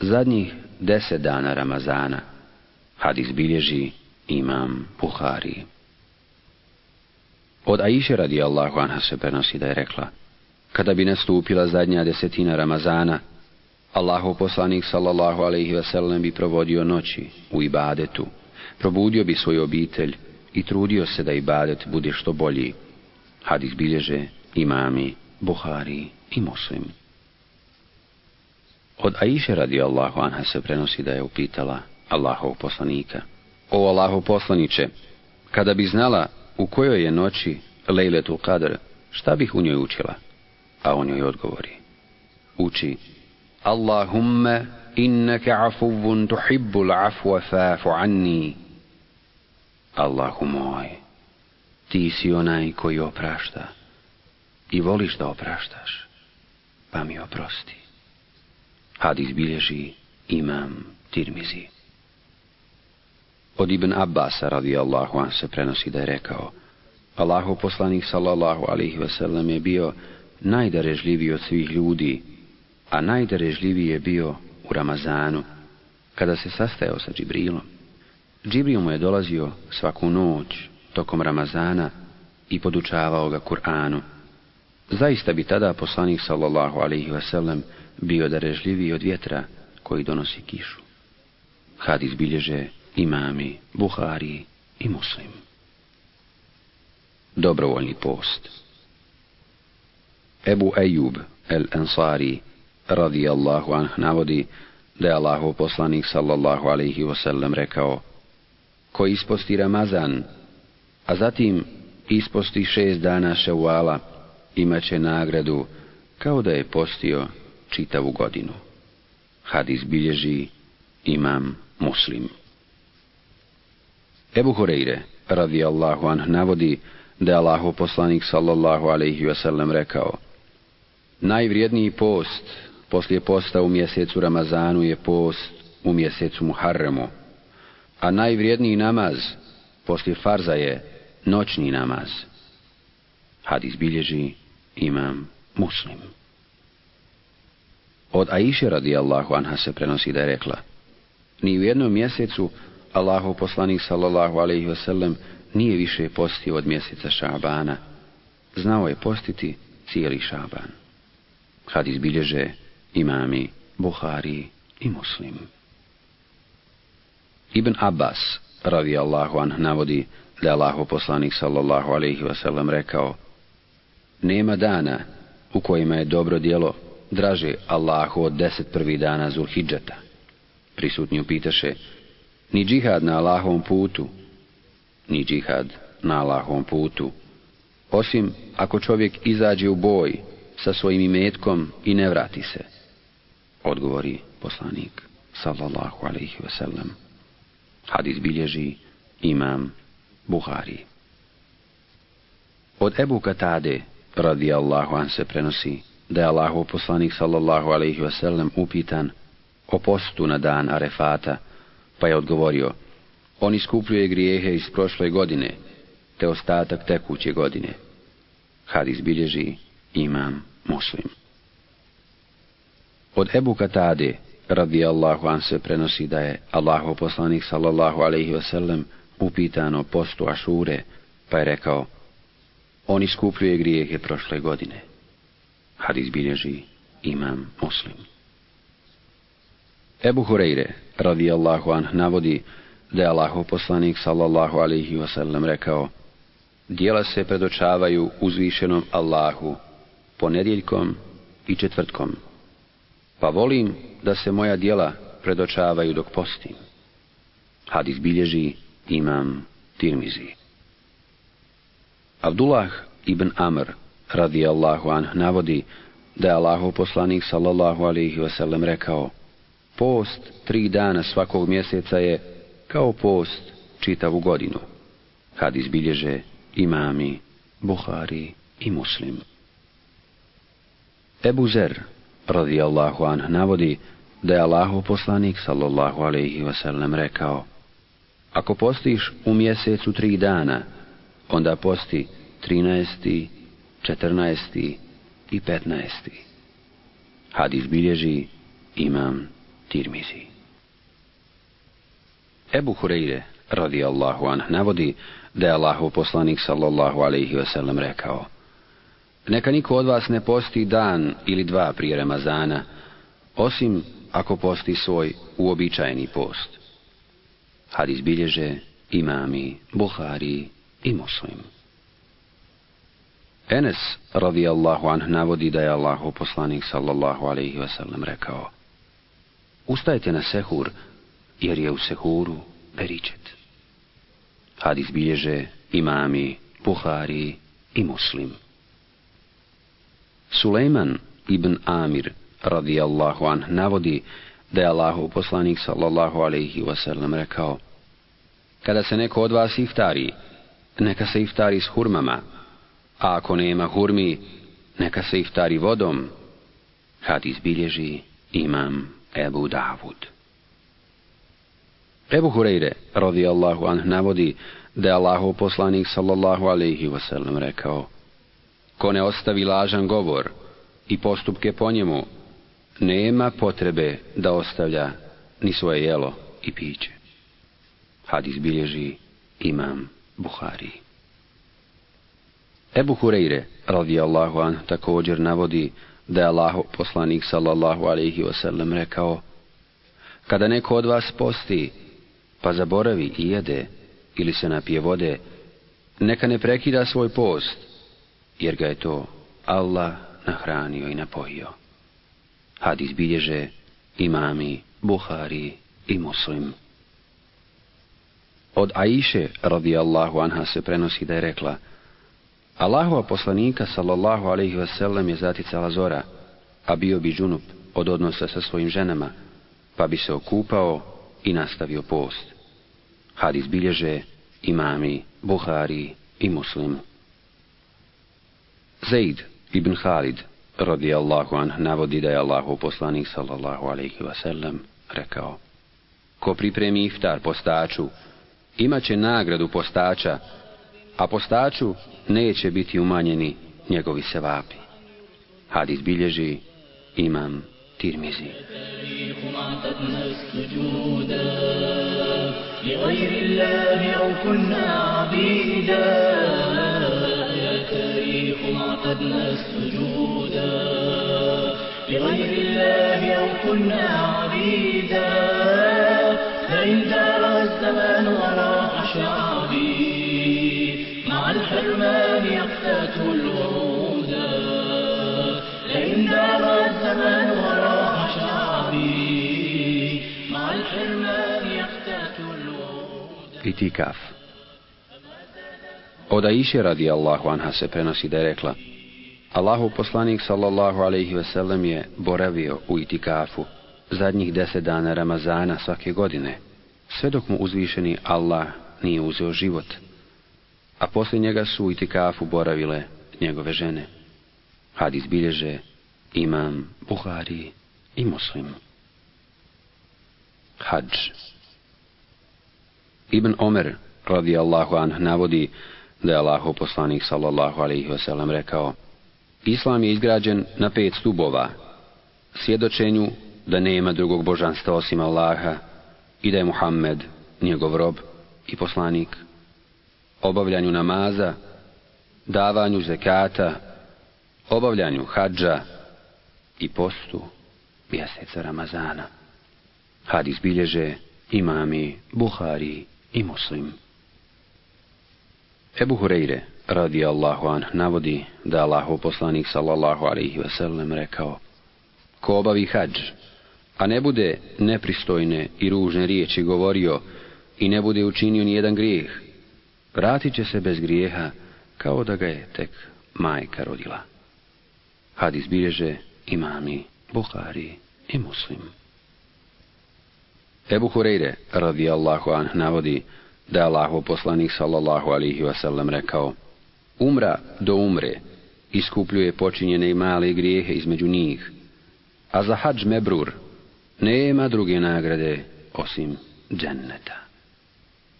S2: zadnjih deset dana Ramazana. Hadis bilježi imam Buhari. Od Aisha radijallahu anha se prenosi da je rekla Kada bi nastupila zadnja desetina Ramazana, Allahu poslanik sallallahu alaihi wasallam bi provodio noći u ibadetu, probudio bi svoju obitelj i trudio se da ibadet bude što bolji. Hadis bilježe imami, Buhari i Muslim. Od Aisha radijallahu anha se prenosi da je upitala Allahov poslanika. O Allahov poslaniće, kada bi znala u kojoj je noći Lejletul Qadr, šta bih u njoj učila? A on joj odgovori. Uči Allahumma innaka afuvun tuhibbul afwa fa'fu anni. Allahu moj, ti si onaj koji oprašta i voliš da opraštaš, pa mi oprosti. Hadis bilježi imam Tirmizi. Od Ibn Abbasa radijallahu an se prenosi da je rekao Allahu poslanik sallallahu alihi wasallam je bio najdarežljiviji od svih ljudi, a najdarežljiviji je bio u Ramazanu, kada se sastajao sa Džibrilom. Džibril mu je dolazio svaku noć tokom Ramazana i podučavao ga Kur'anu. Zaista bi tada poslanik sallallahu alaihi wasallam bio darežljiviji od vjetra koji donosi kišu. Hadis bilježe imami, Buhari i Muslim. Dobrovoljni post Ebu Ejub el Ansari radijallahu anh navodi da je Allahu poslanik sallallahu alaihi wasallam rekao ko isposti Ramazan, a zatim isposti šest dana ševala, imaće nagradu kao da je postio čitavu godinu. Hadis bilježi imam muslim. Ebu Hureyre, radijallahu anh, navodi da je Allahu poslanik sallallahu alaihi wasallam rekao Najvrijedniji post poslije posta u mjesecu Ramazanu je post u mjesecu Muharremu, a najvrijedniji namaz poslije farza je noćni namaz. Hadis bilježi imam muslim. Od Aisha radijallahu anha se prenosi da je rekla Ni u jednom mjesecu Allahu poslanik sallallahu alaihi wasallam nije više postio od mjeseca Šabana. Znao je postiti cijeli Šaban. Hadis bilježe imami, Buhari i Muslim. Ibn Abbas radijallahu anh navodi da je Allahu poslanik sallallahu alaihi wasallam rekao Nema dana u kojima je dobro djelo draže Allahu od deset prvih dana Zulhidžeta. Prisutni upitaše, ni džihad na Allahovom putu, ni džihad na Allahovom putu, osim ako čovjek izađe u boj sa svojim imetkom i ne vrati se. Odgovori poslanik, sallallahu alaihi wasallam. Hadis bilježi imam Buhari. Od Ebu Katade, radijallahu an se prenosi, da je Allahu poslanik sallallahu alaihi wasallam upitan o postu na dan Arefata, pa je odgovorio, on iskupljuje grijehe iz prošle godine, te ostatak tekuće godine. Hadis bilježi imam muslim. Od Ebu Katade, radijallahu an se prenosi da je Allahu poslanik sallallahu alaihi wasallam upitano postu Ašure, pa je rekao, on iskupljuje grijehe prošle godine. Hadis bilježi imam muslim. Ebu Hureyre, radijallahu anh, navodi da je Allahu poslanik sallallahu alaihi wasallam rekao Dijela se predočavaju uzvišenom Allahu ponedjeljkom i četvrtkom. Pa volim da se moja dijela predočavaju dok postim. Hadis bilježi imam Tirmizi. Abdullah ibn Amr radijallahu anh navodi da je Allahu poslanik sallallahu alaihi wasallam rekao Post tri dana svakog mjeseca je kao post čitavu godinu. Hadis bilježe imami, Buhari i Muslim. Ebu Zer, radijallahu anh, navodi da je Allahu poslanik, sallallahu alaihi wasallam, rekao Ako postiš u mjesecu tri dana, onda posti 13., 14. i 15. Hadis bilježi imam Tirmizi. Ebu Hureyre, radijallahu anh, navodi da je Allahu poslanik sallallahu alaihi wasallam rekao Neka niko od vas ne posti dan ili dva prije Ramazana, osim ako posti svoj uobičajeni post. Hadis bilježe imami, Buhari i Muslim. Enes radijallahu anh navodi da je Allahu poslanik sallallahu alaihi wasallam rekao Ustajte na sehur, jer je u sehuru beričet. Hadis bilježe imami, Buhari i Muslim. Sulejman ibn Amir radijallahu anh navodi da je Allahu poslanik sallallahu alaihi wasallam rekao Kada se neko od vas iftari, neka se iftari s hurmama, a ako nema hurmi, neka se iftari vodom. Hadis bilježi imam Ebu Davud. Ebu Hureyre, radijallahu anh, navodi da je Allahu poslanik sallallahu alaihi wasallam rekao Ko ne ostavi lažan govor i postupke po njemu, nema potrebe da ostavlja ni svoje jelo i piće. Hadis bilježi imam Buhari. Ebu Hureyre, radijallahu an, također navodi da je Allah poslanik sallallahu alaihi wasallam rekao Kada neko od vas posti, pa zaboravi i jede ili se napije vode, neka ne prekida svoj post, jer ga je to Allah nahranio i napojio. Hadis bilježe imami, Buhari i Muslim. Od Aiše radijallahu anha se prenosi da je rekla Allahova poslanika sallallahu alaihi wasallam je zaticala zora, a bio bi džunup od odnosa sa svojim ženama, pa bi se okupao i nastavio post. Hadis bilježe imami, Buhari i Muslim. Zaid ibn Khalid radijallahu anh navodi da je Allahu poslanik sallallahu alaihi wasallam rekao Ko pripremi iftar postaču, imaće nagradu postača, a postaču neće biti umanjeni njegovi sevapi. Hadis bilježi imam Tirmizi.
S4: لغير الله أو كنا عبيدا يا تاريخ معتدنا السجودا لغير الله أو كنا عبيدا. فإن دار الزمان وراح شعبي مع الحرمان يقتات الورودا لئن دار الزمان وراح شعبي مع الحرمان يقتات الورودا
S2: Itikaf Od Aisha radi Allahu anha se prenosi da je rekla Allahu poslanik sallallahu alaihi wasallam je boravio u itikafu zadnjih deset dana Ramazana svake godine, sve dok mu uzvišeni Allah nije uzeo život, a poslije njega su u itikafu boravile njegove žene. Hadis bilježe imam Buhari i Muslim. Hadž Ibn Omer radijallahu anh navodi da je Allahu poslanik sallallahu alaihi wasallam rekao Islam je izgrađen na pet stubova, svjedočenju da nema drugog božanstva osim Allaha i da je Muhammed njegov rob i poslanik, obavljanju namaza, davanju zekata, obavljanju hadža i postu mjeseca Ramazana. Hadis bilježe imami Buhari i Muslim. Ebu Hureyre, radi Allahu an, navodi da Allahu poslanik sallallahu alaihi wasallam rekao Ko obavi hađ, a ne bude nepristojne i ružne riječi govorio i ne bude učinio ni jedan grijeh, vratit će se bez grijeha kao da ga je tek majka rodila. Hadis bilježe imami, Buhari i Muslim. Ebu Hureyre, radijallahu an, navodi da je Allahov poslanik sallallahu alihi wasallam rekao Umra do umre iskupljuje počinjene i male grijehe između njih, a za hađ mebrur nema druge nagrade osim dženneta.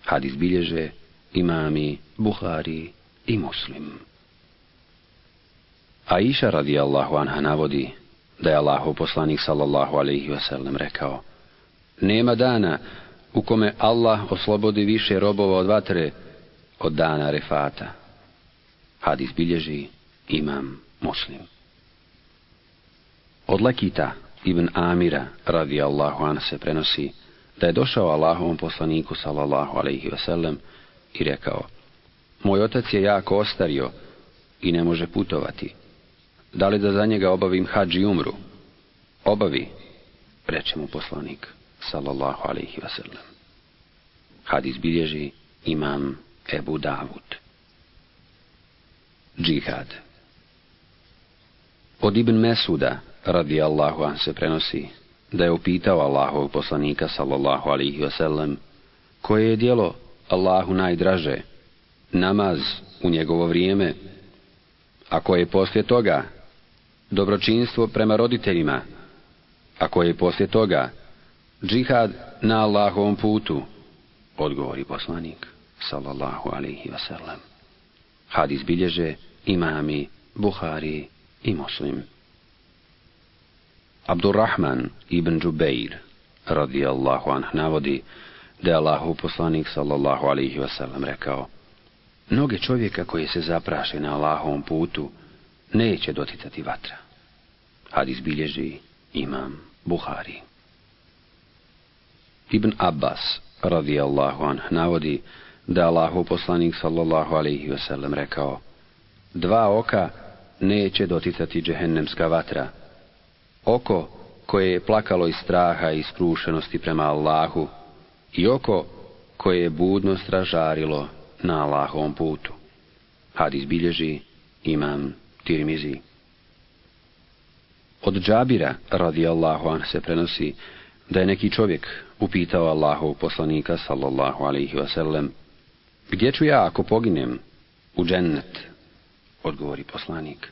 S2: Hadis bilježe imami, Buhari i Muslim. Aisha radijallahu anha navodi da je Allahu poslanik sallallahu alaihi wasallam rekao Nema dana u kome Allah oslobodi više robova od vatre od dana refata. Hadis bilježi imam muslim. Od Lakita ibn Amira radijallahu anha se prenosi da je došao Allahovom poslaniku sallallahu alaihi wasallam i rekao Moj otac je jako ostario i ne može putovati. Da li da za njega obavim hađi umru? Obavi, reče mu poslanik, sallallahu alaihi wasallam. Hadis bilježi imam Ebu Davud. Džihad Od Ibn Mesuda, radi Allahu an se prenosi, da je upitao Allahov poslanika, sallallahu alaihi wasallam, koje je dijelo Allahu najdraže, namaz u njegovo vrijeme, a koje je poslije toga dobročinstvo prema roditeljima, a koje je poslije toga džihad na Allahovom putu, odgovori poslanik, sallallahu alaihi wasallam. Hadis bilježe imami, Buhari i Muslim. Abdurrahman ibn Džubeir, radijallahu anh, navodi da je Allahu poslanik, sallallahu alaihi wasallam, rekao Noge čovjeka koje se zapraše na Allahovom putu neće doticati vatra. Hadis bilježi imam Buhari. Ibn Abbas, radijallahu anh, navodi da Allahu poslanik sallallahu alaihi wasallam rekao Dva oka neće doticati džehennemska vatra. Oko koje je plakalo iz straha i skrušenosti prema Allahu i oko koje je budno stražarilo na Allahovom putu. Hadis bilježi imam Tirmizi. Od Džabira, radijallahu anh, se prenosi da je neki čovjek upitao Allahov poslanika, sallallahu alaihi wasallam, gdje ću ja ako poginem? U džennet, odgovori poslanik.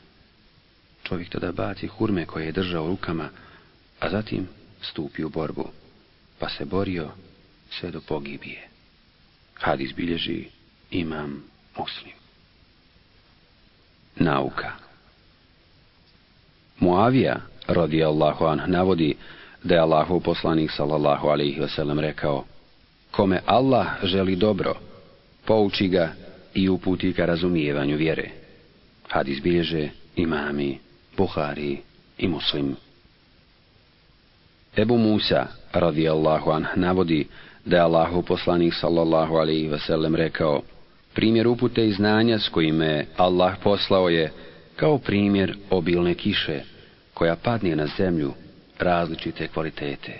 S2: Čovjek tada baci hurme koje je držao rukama, a zatim stupi u borbu, pa se borio sve do pogibije. Hadis bilježi imam muslim. Nauka Muavija, radijallahu anh, navodi da je Allahu poslanik sallallahu alaihi wasallam rekao Kome Allah želi dobro, pouči ga i uputi ka razumijevanju vjere. Hadis bilježe imami, Buhari i Muslim. Ebu Musa, radijallahu anh, navodi da je Allahu poslanik sallallahu alaihi wasallam rekao Primjer upute i znanja s kojime Allah poslao je kao primjer obilne kiše koja padne na zemlju različite kvalitete.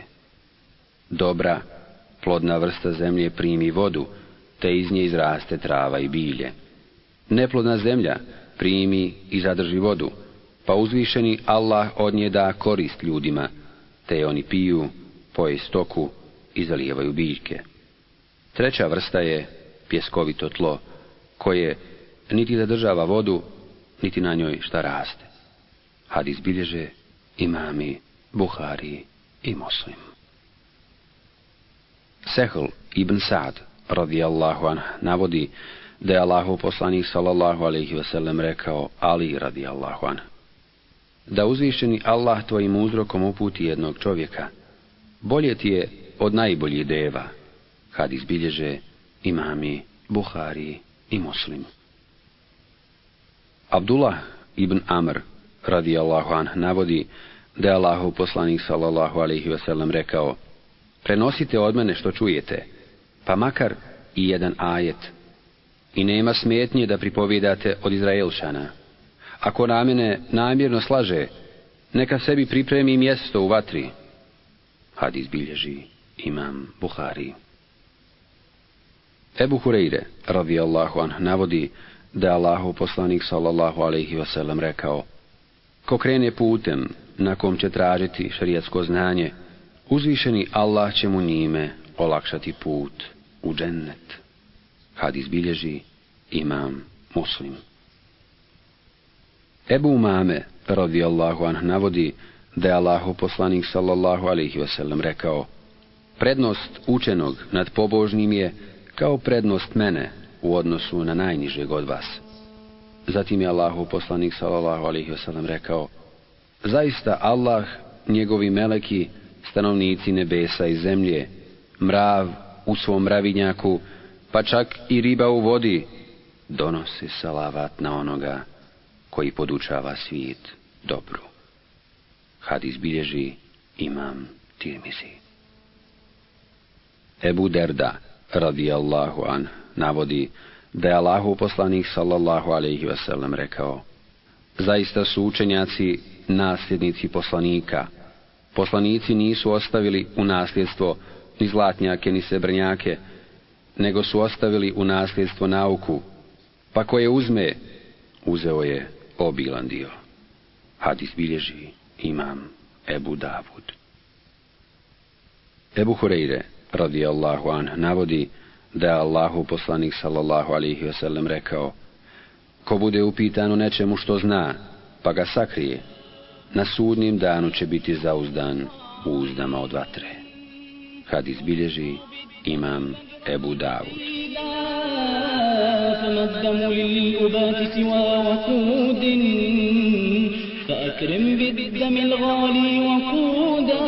S2: Dobra, plodna vrsta zemlje primi vodu, te iz nje izraste trava i bilje. Neplodna zemlja primi i zadrži vodu, pa uzvišeni Allah od nje da korist ljudima, te oni piju, poje stoku i zalijevaju biljke. Treća vrsta je pjeskovito tlo, koje niti zadržava vodu, niti na njoj šta raste. Hadis bilježe imami, Buhari i Muslim. Sehl ibn Sa'd, radijallahu anh, navodi da je Allahu poslanik sallallahu alaihi wasallam rekao Ali radijallahu anh. Da uzvišeni Allah tvojim uzrokom uputi jednog čovjeka, bolje ti je od najboljih deva. Hadis bilježe imami, Buhari i Muslim. Abdullah ibn Amr radijallahu anh navodi da je Allahu poslanik sallallahu alaihi wasallam rekao prenosite od mene što čujete, pa makar i jedan ajet. I nema smetnje da pripovjedate od Izraelšana. Ako na mene namjerno slaže, neka sebi pripremi mjesto u vatri. Hadis bilježi imam Buhari. Ebu Hureyre, radijallahu anh, navodi da je Allahu poslanik sallallahu alaihi wasallam rekao Ko krene putem na kom će tražiti šarijatsko znanje, uzvišeni Allah će mu njime olakšati put u džennet. Hadis bilježi imam muslim. Ebu Mame, radijallahu anh, navodi da je Allahu poslanik sallallahu alaihi wasallam rekao Prednost učenog nad pobožnim je kao prednost mene u odnosu na najnižeg od vas. Zatim je Allahu poslanik sallallahu alaihi wasallam rekao Zaista Allah, njegovi meleki, stanovnici nebesa i zemlje, mrav u svom mravinjaku, pa čak i riba u vodi, donosi salavat na onoga koji podučava svijet dobru. Hadis bilježi imam Tirmizi. Ebu Derda, radijallahu an, navodi da je Allahu poslanik sallallahu alaihi wasallam rekao Zaista su učenjaci nasljednici poslanika. Poslanici nisu ostavili u nasljedstvo ni zlatnjake ni sebrnjake, nego su ostavili u nasljedstvo nauku, pa ko je uzme, uzeo je obilan dio. Hadis bilježi imam Ebu Davud. Ebu Hureyre, radijallahu an, navodi da je Allahu poslanik sallallahu alihi wasallam rekao Ko bude upitan o nečemu što zna, pa ga sakrije, na sudnim danu će biti zauzdan u uzdama od vatre. Hadis bilježi imam Ebu Davud.
S5: فما للأبات سوى وقود فأكرم بالدم الغالي وقودا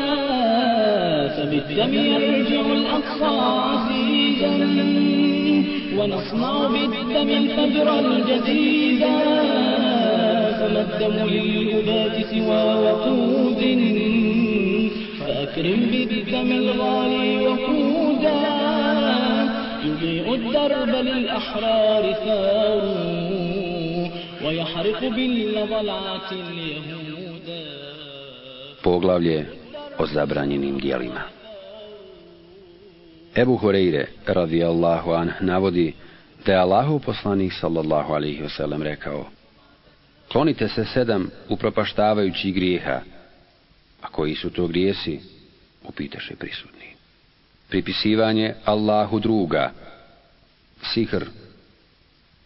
S5: فبالدم يرجع الأقصى عزيزا ونصنع بالدم الفجر الجديدا فما الدم للأبات سوى وقود فأكرم بالدم الغالي وقودا يضيء الدرب للأحرار ثار ويحرق باللظلعة اليهودا
S2: Poglavlje o zabranjenim dijelima. Ebu Hureyre, radijallahu an, navodi da je Allahu poslanik sallallahu alaihi wasallam rekao Klonite se sedam upropaštavajućih grijeha, a koji su to grijesi, upitaše prisutni. Pripisivanje Allahu druga, sihr,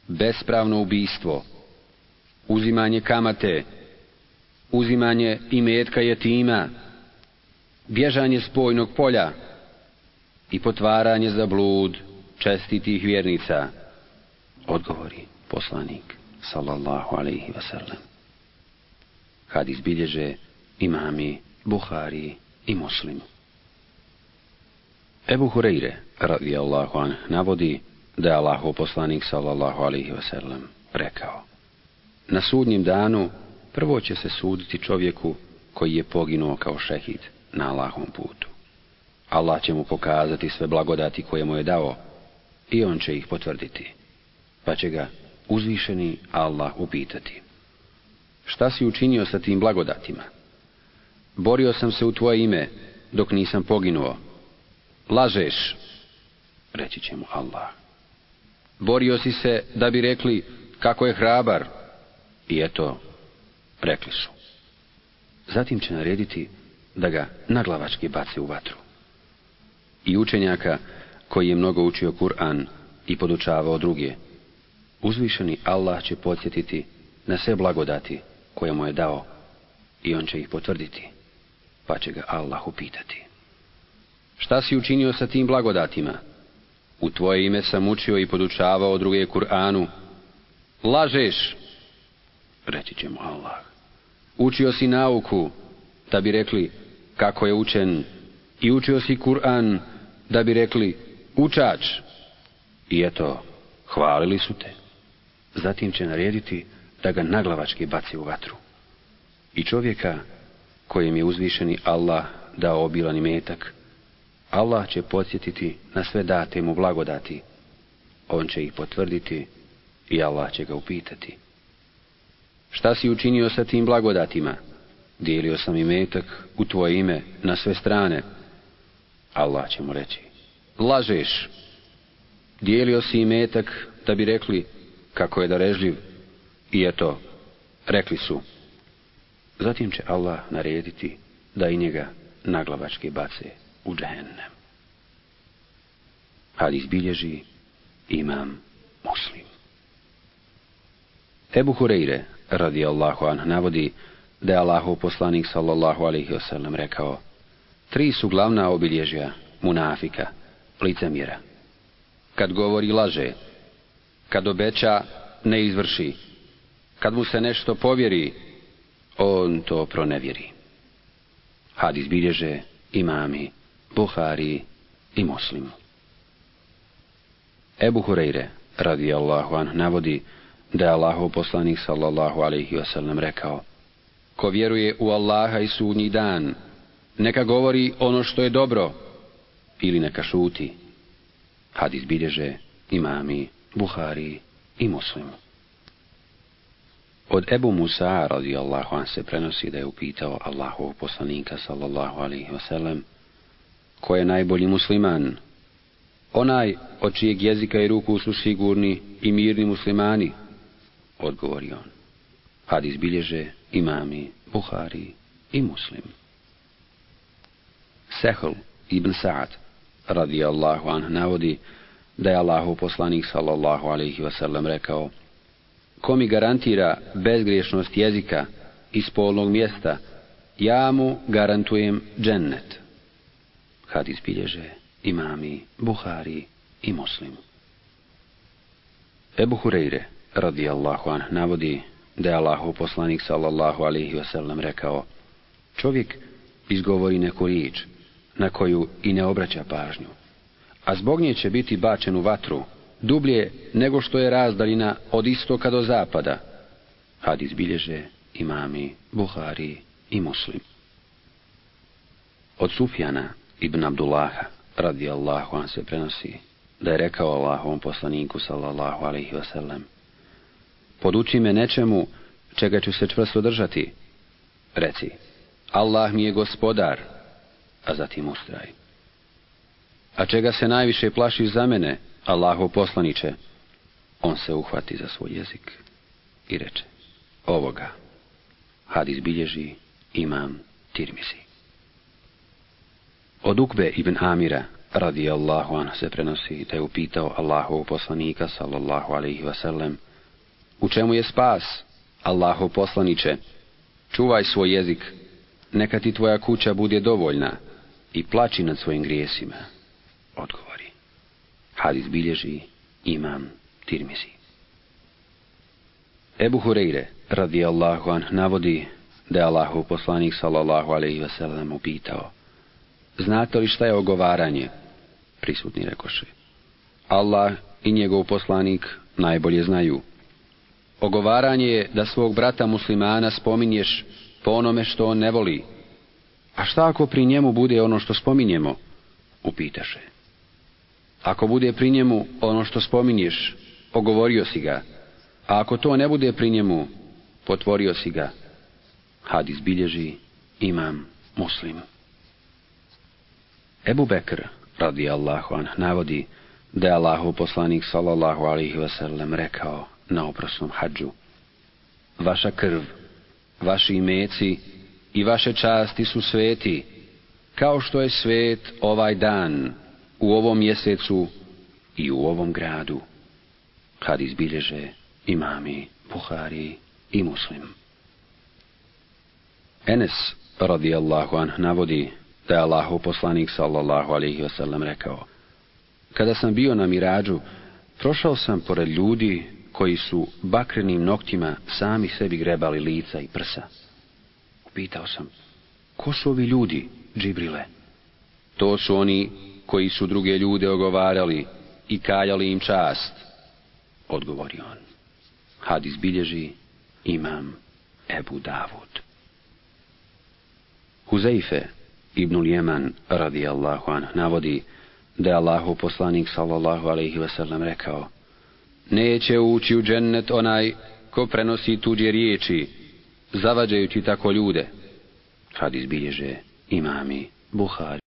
S2: bespravno ubistvo, uzimanje kamate, uzimanje imetka jetima, bježanje s bojnog polja. I potvaranje za blud čestitih vjernica, odgovori poslanik, sallallahu alaihi wasallam. Hadis bilježe imami, Buhari i Muslimu. Ebu Hureyre, radijallahu an, navodi da je Allahu poslanik, sallallahu alaihi wasallam, rekao Na sudnjem danu prvo će se suditi čovjeku koji je poginuo kao šehid na Allahom putu. Allah će mu pokazati sve blagodati koje mu je dao i on će ih potvrditi. Pa će ga uzvišeni Allah upitati. Šta si učinio sa tim blagodatima? Borio sam se u tvoje ime dok nisam poginuo. Lažeš, reći će mu Allah. Borio si se da bi rekli kako je hrabar. I eto, rekli su. Zatim će narediti da ga naglavački baci u vatru. I učenjaka koji je mnogo učio Kur'an i podučavao druge, uzvišeni Allah će podsjetiti na sve blagodati koje mu je dao i on će ih potvrditi, pa će ga Allah upitati. Šta si učinio sa tim blagodatima? U tvoje ime sam učio i podučavao druge Kur'anu. Lažeš, reći će mu Allah. Učio si nauku, da bi rekli kako je učen, i učio si Kur'an, da bi rekli učač. I eto, hvalili su te. Zatim će narediti da ga naglavački baci u vatru. I čovjeka kojem je uzvišeni Allah dao obilan imetak, Allah će podsjetiti na sve date mu blagodati. On će ih potvrditi i Allah će ga upitati. Šta si učinio sa tim blagodatima? Dijelio sam imetak u tvoje ime na sve strane. Allah će mu reći. Lažeš. Dijelio si imetak da bi rekli kako je darežljiv. I eto, rekli su. Zatim će Allah narediti da i njega naglavački bace u džehennem. Hadis bilježi imam muslim. Ebu Hureyre, radijallahu anh, navodi da je Allahov poslanik sallallahu alaihi wasallam rekao Tri su glavna obilježja munafika, licemjera. Kad govori laže, kad obeća ne izvrši, kad mu se nešto povjeri, on to pronevjeri. Hadis bilježe imami, Buhari i Muslim. Ebu Hureyre, radijallahu anh, navodi da je Allahov poslanik sallallahu alaihi wasallam rekao Ko vjeruje u Allaha i sudnji dan, neka govori ono što je dobro ili neka šuti. Hadis bilježe imami, Buhari i Muslim. Od Ebu Musa radijallahu an se prenosi da je upitao Allahov poslanika sallallahu alaihi wasallam ko je najbolji musliman? Onaj od čijeg jezika i ruku su sigurni i mirni muslimani, odgovori on. Hadis bilježe imami, Buhari i Muslim. Sehl ibn Sa'ad radijallahu anh navodi da je Allahu poslanik sallallahu alaihi wasallam rekao Ko mi garantira bezgriješnost jezika i spolnog mjesta, ja mu garantujem džennet. Hadis bilježe imami, Buhari i Muslim. Ebu Hureyre, radijallahu anh, navodi da je Allahu poslanik sallallahu alaihi wasallam rekao Čovjek izgovori neku riječ na koju i ne obraća pažnju, a zbog nje će biti bačen u vatru, dublje nego što je razdaljina od istoka do zapada. Hadis bilježe imami, Buhari i Muslim. Od Sufjana ibn Abdullaha, radijallahu an se prenosi, da je rekao Allahovom poslaniku, sallallahu alaihi wasallam, poduči me nečemu čega ću se čvrsto držati. Reci, Allah mi je gospodar, a zatim ustraj. A čega se najviše plašiš za mene, Allahov poslaniće? On se uhvati za svoj jezik i reče, ovoga. Hadis bilježi imam Tirmizi. Od Ukbe ibn Amira, radijallahu anhu, se prenosi da je upitao Allahov poslanika, sallallahu alaihi wasallam, u čemu je spas, Allahov poslaniće? Čuvaj svoj jezik, neka ti tvoja kuća bude dovoljna i plači nad svojim grijesima. Odgovori. Hadis bilježi imam Tirmizi. Ebu Hureyre, radijallahu anh, navodi da je Allahov poslanik, sallallahu alaihi wasallam, upitao, Znate li šta je ogovaranje? Prisutni rekoše. Allah i njegov poslanik najbolje znaju. Ogovaranje je da svog brata muslimana spominješ po onome što on ne voli. A šta ako pri njemu bude ono što spominjemo? Upitaše. Ako bude pri njemu ono što spominješ, ogovorio si ga. A ako to ne bude pri njemu, potvorio si ga. Hadis bilježi imam muslim. Ebu Bekr, radijallahu anh, navodi da je Allahu poslanik sallallahu alihi wasallam rekao na oprosnom hađu. Vaša krv, vaši imeci i vaše časti su sveti, kao što je svet ovaj dan, u ovom mjesecu i u ovom gradu. Kad izbilježe imami, Buhari i Muslim. Enes, radijallahu anh, navodi da je Allahu poslanik sallallahu alaihi wasallam rekao Kada sam bio na mirađu, prošao sam pored ljudi koji su bakrenim noktima sami sebi grebali lica i prsa. Upitao sam, ko su ovi ljudi, Džibrile? To su oni koji su druge ljude ogovarali i kaljali im čast, odgovori on. Hadis bilježi imam Ebu Davud. Huzeife, Ibnul Jeman, radijallahu anh, navodi da je Allahu poslanik, sallallahu alaihi wasallam, rekao Neće ući u džennet onaj ko prenosi tuđe riječi, zavađajući tako ljude. Kad izbilježe imami Buhari.